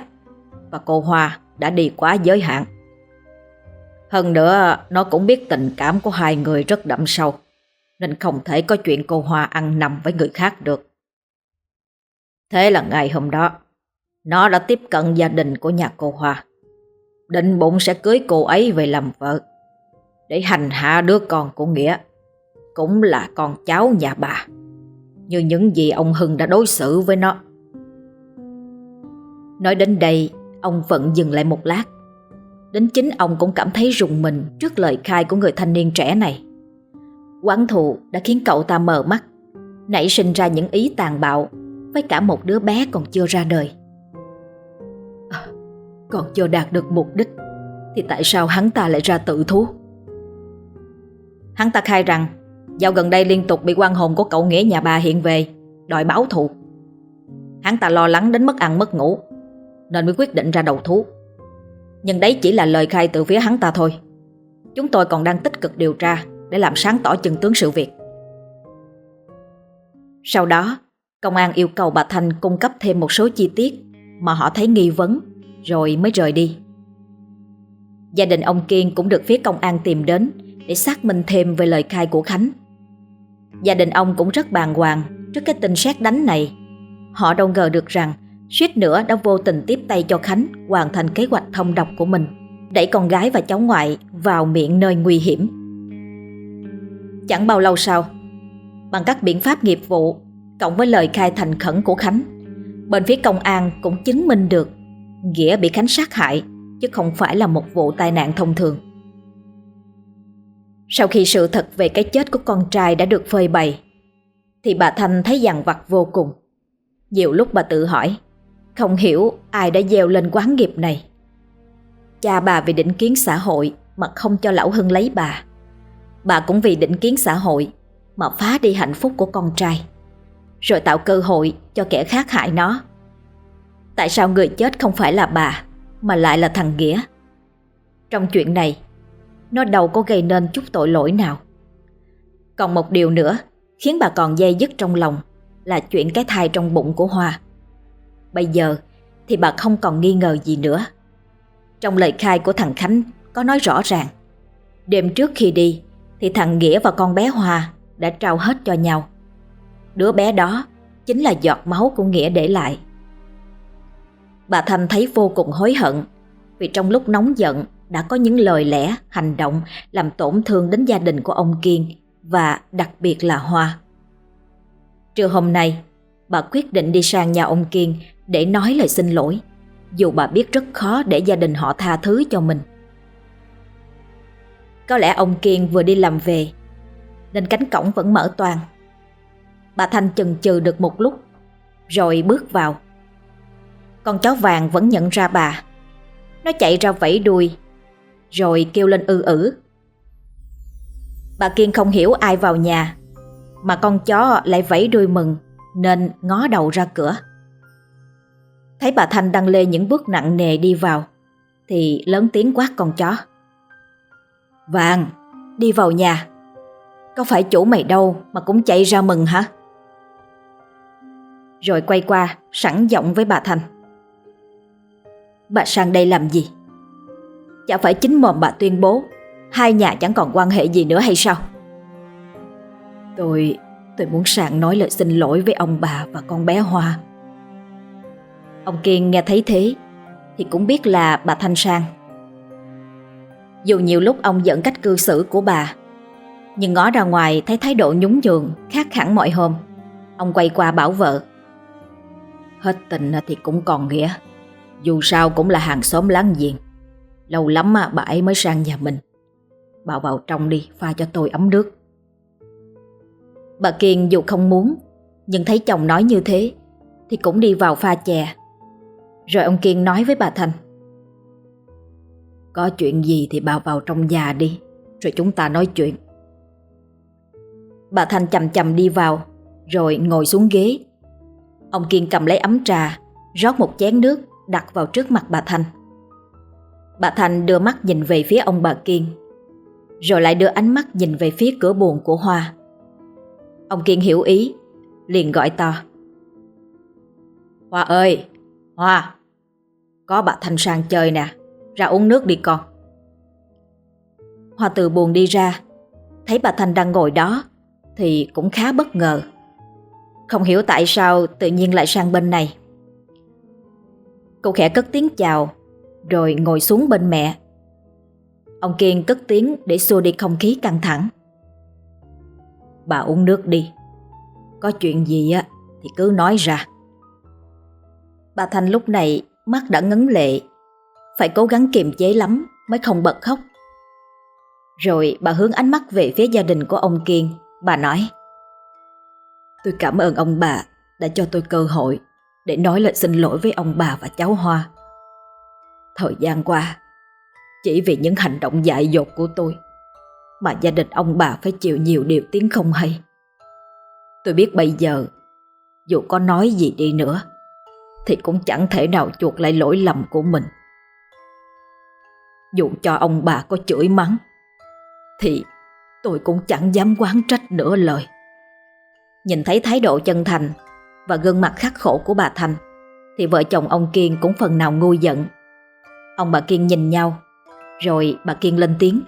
và cô Hoa đã đi quá giới hạn. Hơn nữa nó cũng biết tình cảm của hai người rất đậm sâu Nên không thể có chuyện cô Hoa ăn nằm với người khác được. Thế là ngày hôm đó Nó đã tiếp cận gia đình của nhà cô Hoa. Định bụng sẽ cưới cô ấy về làm vợ để hành hạ đứa con của Nghĩa, cũng là con cháu nhà bà, như những gì ông Hưng đã đối xử với nó. Nói đến đây, ông Vận dừng lại một lát. Đến chính ông cũng cảm thấy rùng mình trước lời khai của người thanh niên trẻ này. Quán thù đã khiến cậu ta mờ mắt, nảy sinh ra những ý tàn bạo với cả một đứa bé còn chưa ra đời. À, còn chưa đạt được mục đích thì tại sao hắn ta lại ra tự thú? Hắn ta khai rằng Dạo gần đây liên tục bị quan hồn của cậu Nghĩa nhà bà hiện về, Đòi báo thù. Hắn ta lo lắng đến mất ăn mất ngủ, Nên mới quyết định ra đầu thú. Nhưng đấy chỉ là lời khai từ phía hắn ta thôi. Chúng tôi còn đang tích cực điều tra Để làm sáng tỏ chân tướng sự việc. Sau đó, Công an yêu cầu bà Thanh cung cấp thêm một số chi tiết Mà họ thấy nghi vấn, Rồi mới rời đi. Gia đình ông Kiên cũng được phía công an tìm đến để xác minh thêm về lời khai của Khánh. Gia đình ông cũng rất bàng hoàng trước cái tình xét đánh này. Họ đâu ngờ được rằng suýt nữa đã vô tình tiếp tay cho Khánh hoàn thành kế hoạch thông độc của mình, đẩy con gái và cháu ngoại vào miệng nơi nguy hiểm. Chẳng bao lâu sau, bằng các biện pháp nghiệp vụ cộng với lời khai thành khẩn của Khánh, bên phía công an cũng chứng minh được Nghĩa bị Khánh sát hại chứ không phải là một vụ tai nạn thông thường. Sau khi sự thật về cái chết của con trai đã được phơi bày, thì bà Thanh thấy dằn vặt vô cùng. Nhiều lúc bà tự hỏi, không hiểu ai đã gieo lên quán nghiệp này. Cha bà vì định kiến xã hội mà không cho lão Hưng lấy bà. Bà cũng vì định kiến xã hội mà phá đi hạnh phúc của con trai, rồi tạo cơ hội cho kẻ khác hại nó. Tại sao người chết không phải là bà, mà lại là thằng Nghĩa? Trong chuyện này, nó đâu có gây nên chút tội lỗi nào. Còn một điều nữa khiến bà còn dây dứt trong lòng là chuyện cái thai trong bụng của Hoa. Bây giờ thì bà không còn nghi ngờ gì nữa. Trong lời khai của thằng Khánh có nói rõ ràng, Đêm trước khi đi thì thằng Nghĩa và con bé Hoa đã trao hết cho nhau. Đứa bé đó chính là giọt máu của Nghĩa để lại. Bà Thanh thấy vô cùng hối hận vì trong lúc nóng giận đã có những lời lẽ, hành động làm tổn thương đến gia đình của ông Kiên và đặc biệt là Hoa. Trưa hôm nay, bà quyết định đi sang nhà ông Kiên để nói lời xin lỗi, dù bà biết rất khó để gia đình họ tha thứ cho mình. Có lẽ ông Kiên vừa đi làm về, nên cánh cổng vẫn mở toàn. Bà Thanh chần chừ được một lúc, rồi bước vào. Con chó vàng vẫn nhận ra bà. Nó chạy ra vẫy đuôi rồi kêu lên ư ử. Bà Kiên không hiểu ai vào nhà, mà con chó lại vẫy đuôi mừng nên ngó đầu ra cửa. Thấy bà Thanh đang lê những bước nặng nề đi vào, thì lớn tiếng quát con chó. Vàng, đi vào nhà. Có phải chủ mày đâu mà cũng chạy ra mừng hả? Rồi quay qua sẵn giọng với bà Thanh Bà sang đây làm gì? Chả phải chính mồm bà tuyên bố Hai nhà chẳng còn quan hệ gì nữa hay sao? Tôi, tôi muốn sang nói lời xin lỗi với ông bà và con bé Hoa. Ông Kiên nghe thấy thế Thì cũng biết là bà Thanh Sang. Dù nhiều lúc ông giận cách cư xử của bà Nhưng ngó ra ngoài thấy thái độ nhún nhường Khác hẳn mọi hôm. Ông quay qua bảo vợ. Hết tình thì cũng còn nghĩa. Dù sao cũng là hàng xóm láng giềng. Lâu lắm mà bà ấy mới sang nhà mình. Bảo vào trong đi, pha cho tôi ấm nước. Bà Kiên dù không muốn, Nhưng thấy chồng nói như thế, Thì cũng đi vào pha chè. Rồi ông Kiên nói với bà Thanh Có chuyện gì thì bà vào trong nhà đi, Rồi chúng ta nói chuyện. Bà Thanh chầm chầm đi vào, Rồi ngồi xuống ghế. Ông Kiên cầm lấy ấm trà, Rót một chén nước đặt vào trước mặt bà Thanh Bà Thanh đưa mắt nhìn về phía ông bà Kiên, Rồi lại đưa ánh mắt nhìn về phía cửa buồn của Hoa. Ông Kiên hiểu ý, Liền gọi to. Hoa ơi, Hoa, Có bà Thanh sang chơi nè, Ra uống nước đi con. Hoa từ buồn đi ra, Thấy bà Thanh đang ngồi đó, Thì cũng khá bất ngờ. Không hiểu tại sao tự nhiên lại sang bên này. Cô khẽ cất tiếng chào, Rồi ngồi xuống bên mẹ. Ông Kiên cất tiếng để xua đi không khí căng thẳng. Bà uống nước đi, Có chuyện gì á thì cứ nói ra. Bà Thanh lúc này mắt đã ngấn lệ, Phải cố gắng kiềm chế lắm mới không bật khóc. Rồi bà hướng ánh mắt về phía gia đình của ông Kiên, Bà nói, Tôi cảm ơn ông bà đã cho tôi cơ hội để nói lời xin lỗi với ông bà và cháu Hoa. Thời gian qua, chỉ vì những hành động dại dột của tôi mà gia đình ông bà phải chịu nhiều điều tiếng không hay. Tôi biết bây giờ, dù có nói gì đi nữa, thì cũng chẳng thể nào chuộc lại lỗi lầm của mình. Dù cho ông bà có chửi mắng, thì tôi cũng chẳng dám quán trách nửa lời. Nhìn thấy thái độ chân thành và gương mặt khắc khổ của bà Thành, thì vợ chồng ông Kiên cũng phần nào ngu giận. Ông bà Kiên nhìn nhau, rồi bà Kiên lên tiếng.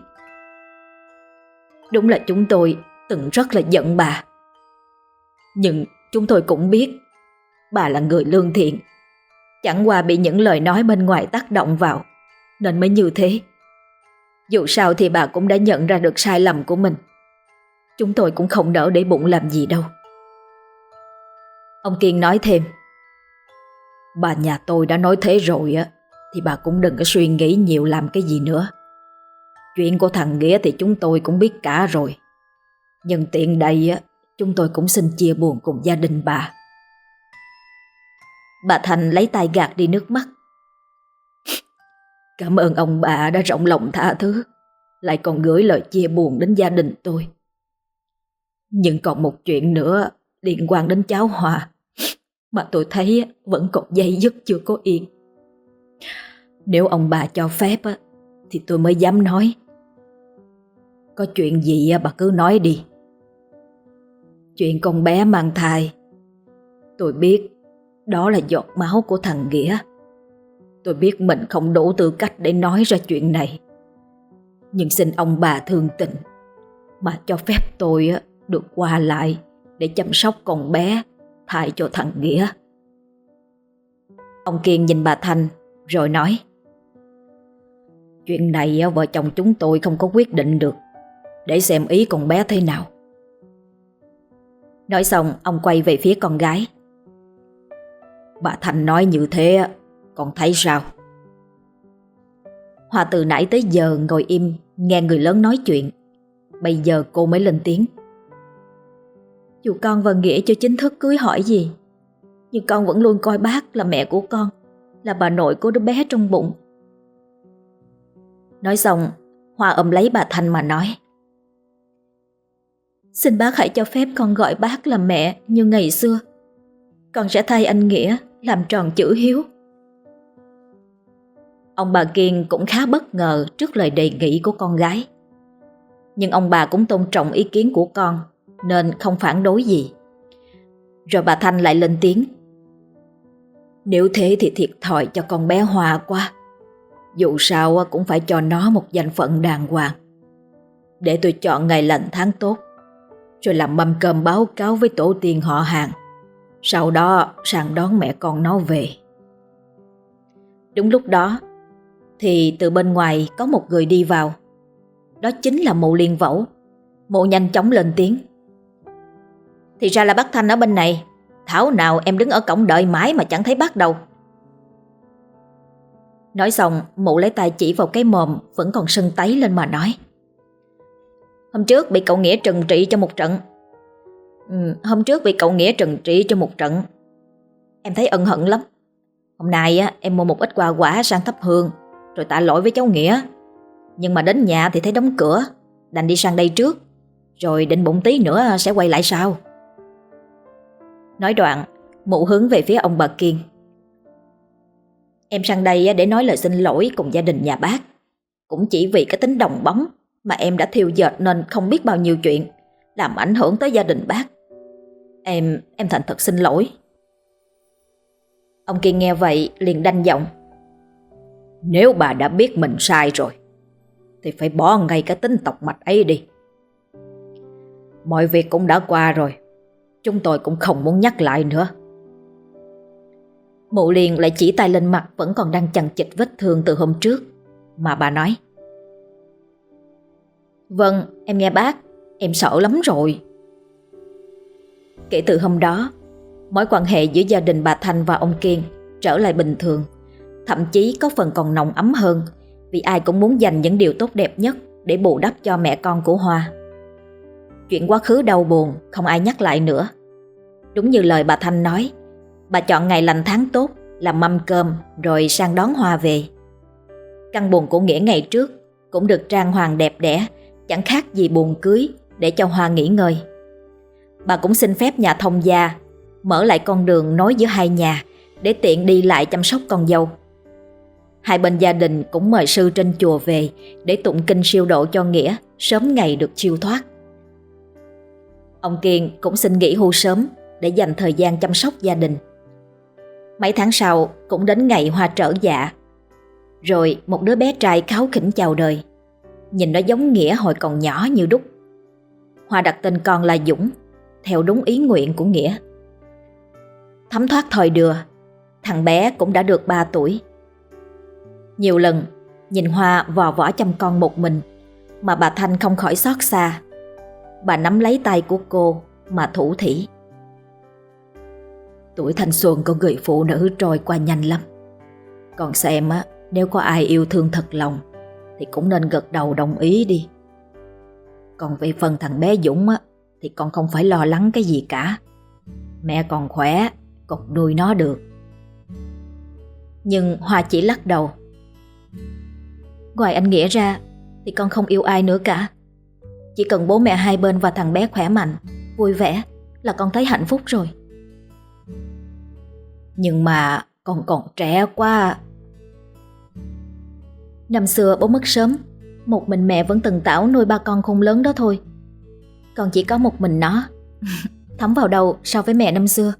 Đúng là chúng tôi từng rất là giận bà. Nhưng chúng tôi cũng biết bà là người lương thiện. Chẳng qua bị những lời nói bên ngoài tác động vào nên mới như thế. Dù sao thì bà cũng đã nhận ra được sai lầm của mình. Chúng tôi cũng không đỡ để bụng làm gì đâu. Ông Kiên nói thêm. Bà nhà tôi đã nói thế rồi á, Thì bà cũng đừng có suy nghĩ nhiều làm cái gì nữa. Chuyện của thằng Nghĩa thì chúng tôi cũng biết cả rồi. Nhưng tiện đây á, Chúng tôi cũng xin chia buồn cùng gia đình bà. Bà Thành lấy tay gạt đi nước mắt. [LAUGHS] Cảm ơn ông bà đã rộng lòng tha thứ, Lại còn gửi lời chia buồn đến gia đình tôi. Nhưng còn một chuyện nữa liên quan đến cháu Hòa mà tôi thấy vẫn còn dây dứt chưa có yên. Nếu ông bà cho phép thì tôi mới dám nói. Có chuyện gì bà cứ nói đi. Chuyện con bé mang thai. Tôi biết đó là giọt máu của thằng Nghĩa. Tôi biết mình không đủ tư cách để nói ra chuyện này. Nhưng xin ông bà thương tình mà cho phép tôi được qua lại để chăm sóc con bé thay cho thằng Nghĩa. Ông Kiên nhìn bà Thanh, rồi nói, Chuyện này vợ chồng chúng tôi không có quyết định được, Để xem ý con bé thế nào. Nói xong, ông quay về phía con gái. Bà Thanh nói như thế Con thấy sao? Hòa từ nãy tới giờ ngồi im, Nghe người lớn nói chuyện. Bây giờ cô mới lên tiếng dù con và Nghĩa chưa chính thức cưới hỏi gì, Nhưng con vẫn luôn coi bác là mẹ của con, Là bà nội của đứa bé trong bụng. Nói xong, Hoa ôm lấy bà Thanh mà nói, Xin bác hãy cho phép con gọi bác là mẹ như ngày xưa. Con sẽ thay anh Nghĩa làm tròn chữ hiếu. Ông bà Kiên cũng khá bất ngờ trước lời đề nghị của con gái. Nhưng ông bà cũng tôn trọng ý kiến của con nên không phản đối gì. Rồi bà Thanh lại lên tiếng. Nếu thế thì thiệt thòi cho con bé Hoa quá. Dù sao cũng phải cho nó một danh phận đàng hoàng. Để tôi chọn ngày lành tháng tốt, Rồi làm mâm cơm báo cáo với tổ tiên họ hàng. Sau đó sang đón mẹ con nó về. Đúng lúc đó, Thì từ bên ngoài có một người đi vào. Đó chính là mụ liên vẫu Mụ nhanh chóng lên tiếng. Thì ra là bác Thanh ở bên này. Thảo nào em đứng ở cổng đợi mãi mà chẳng thấy bác đâu. Nói xong mụ lấy tay chỉ vào cái mồm Vẫn còn sưng tấy lên mà nói. Hôm trước bị cậu Nghĩa trừng trị cho một trận. Ừ, Hôm trước bị cậu Nghĩa trừng trị cho một trận. Em thấy ân hận lắm. Hôm nay á, em mua một ít quà quả sang thắp hương Rồi tạ lỗi với cháu Nghĩa. Nhưng mà đến nhà thì thấy đóng cửa Đành đi sang đây trước. Rồi định bụng tí nữa sẽ quay lại sau. Nói đoạn Mụ hướng về phía ông bà Kiên. Em sang đây để nói lời xin lỗi cùng gia đình nhà bác. Cũng chỉ vì cái tính đồng bóng Mà em đã thiêu dệt nên không biết bao nhiêu chuyện Làm ảnh hưởng tới gia đình bác. Em, em thành thật xin lỗi. Ông Kiên nghe vậy liền đanh giọng. Nếu bà đã biết mình sai rồi Thì phải bỏ ngay cái tính tộc mạch ấy đi. Mọi việc cũng đã qua rồi Chúng tôi cũng không muốn nhắc lại nữa. Mụ liền lại chỉ tay lên mặt Vẫn còn đang chằng chịch vết thương từ hôm trước, Mà bà nói. Vâng em nghe bác, Em sợ lắm rồi. Kể từ hôm đó, Mối quan hệ giữa gia đình bà Thanh và ông Kiên Trở lại bình thường, Thậm chí có phần còn nồng ấm hơn, Vì ai cũng muốn dành những điều tốt đẹp nhất Để bù đắp cho mẹ con của Hoa. Chuyện quá khứ đau buồn, Không ai nhắc lại nữa. Đúng như lời bà Thanh nói, Bà chọn ngày lành tháng tốt, Làm mâm cơm, rồi sang đón Hoa về. Căn buồn của Nghĩa ngày trước Cũng được trang hoàng đẹp đẽ, Chẳng khác gì buồn cưới Để cho Hoa nghỉ ngơi. Bà cũng xin phép nhà thông gia Mở lại con đường nối giữa hai nhà Để tiện đi lại chăm sóc con dâu. Hai bên gia đình cũng mời sư trên chùa về Để tụng kinh siêu độ cho Nghĩa, Sớm ngày được chiêu thoát. Ông Kiên cũng xin nghỉ hưu sớm Để dành thời gian chăm sóc gia đình. Mấy tháng sau cũng đến ngày Hoa trở dạ. Rồi một đứa bé trai kháo khỉnh chào đời. Nhìn nó giống Nghĩa hồi còn nhỏ như đúc. Hoa đặt tên con là Dũng Theo đúng ý nguyện của Nghĩa. Thấm thoát thời đừa, Thằng bé cũng đã được 3 tuổi. Nhiều lần Nhìn Hoa vò võ chăm con một mình Mà bà Thanh không khỏi xót xa. Bà nắm lấy tay của cô Mà thủ thỉ. Tuổi thanh xuân của người phụ nữ trôi qua nhanh lắm. Còn xem á, Nếu có ai yêu thương thật lòng, Thì cũng nên gật đầu đồng ý đi. Còn về phần thằng bé Dũng á, Thì con không phải lo lắng cái gì cả. Mẹ còn khỏe, Còn nuôi nó được. Nhưng Hoa chỉ lắc đầu. Ngoài anh Nghĩa ra, Thì con không yêu ai nữa cả. Chỉ cần bố mẹ hai bên và thằng bé khỏe mạnh, Vui vẻ Là con thấy hạnh phúc rồi. Nhưng mà con còn trẻ quá. Năm xưa bố mất sớm, Một mình mẹ vẫn từng tảo nuôi ba con khôn lớn đó thôi. Còn chỉ có một mình nó, [LAUGHS] Thấm vào đầu so với mẹ năm xưa.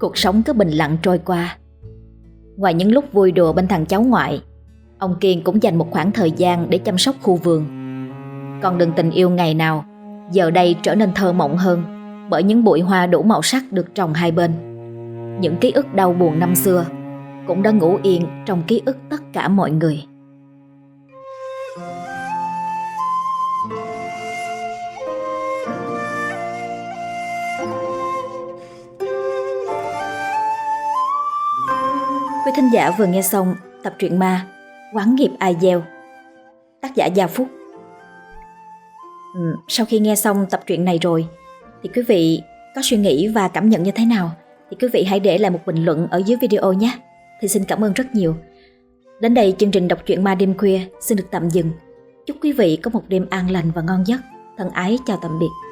Cuộc sống cứ bình lặng trôi qua. Ngoài những lúc vui đùa bên thằng cháu ngoại Ông Kiên cũng dành một khoảng thời gian để chăm sóc khu vườn. Còn đường tình yêu ngày nào, Giờ đây trở nên thơ mộng hơn Bởi những bụi hoa đủ màu sắc được trồng hai bên. Những ký ức đau buồn năm xưa Cũng đã ngủ yên trong ký ức tất cả mọi người. Quý thính giả vừa nghe xong tập truyện ma Quán nghiệp ai gieo. Tác giả Gia Phúc. Ừ, Sau khi nghe xong tập truyện này rồi Thì quý vị có suy nghĩ và cảm nhận như thế nào Thì quý vị hãy để lại một bình luận ở dưới video nhé. Thì xin cảm ơn rất nhiều. Đến đây chương trình đọc truyện ma đêm khuya xin được tạm dừng. Chúc quý vị có một đêm an lành và ngon giấc. Thân ái chào tạm biệt.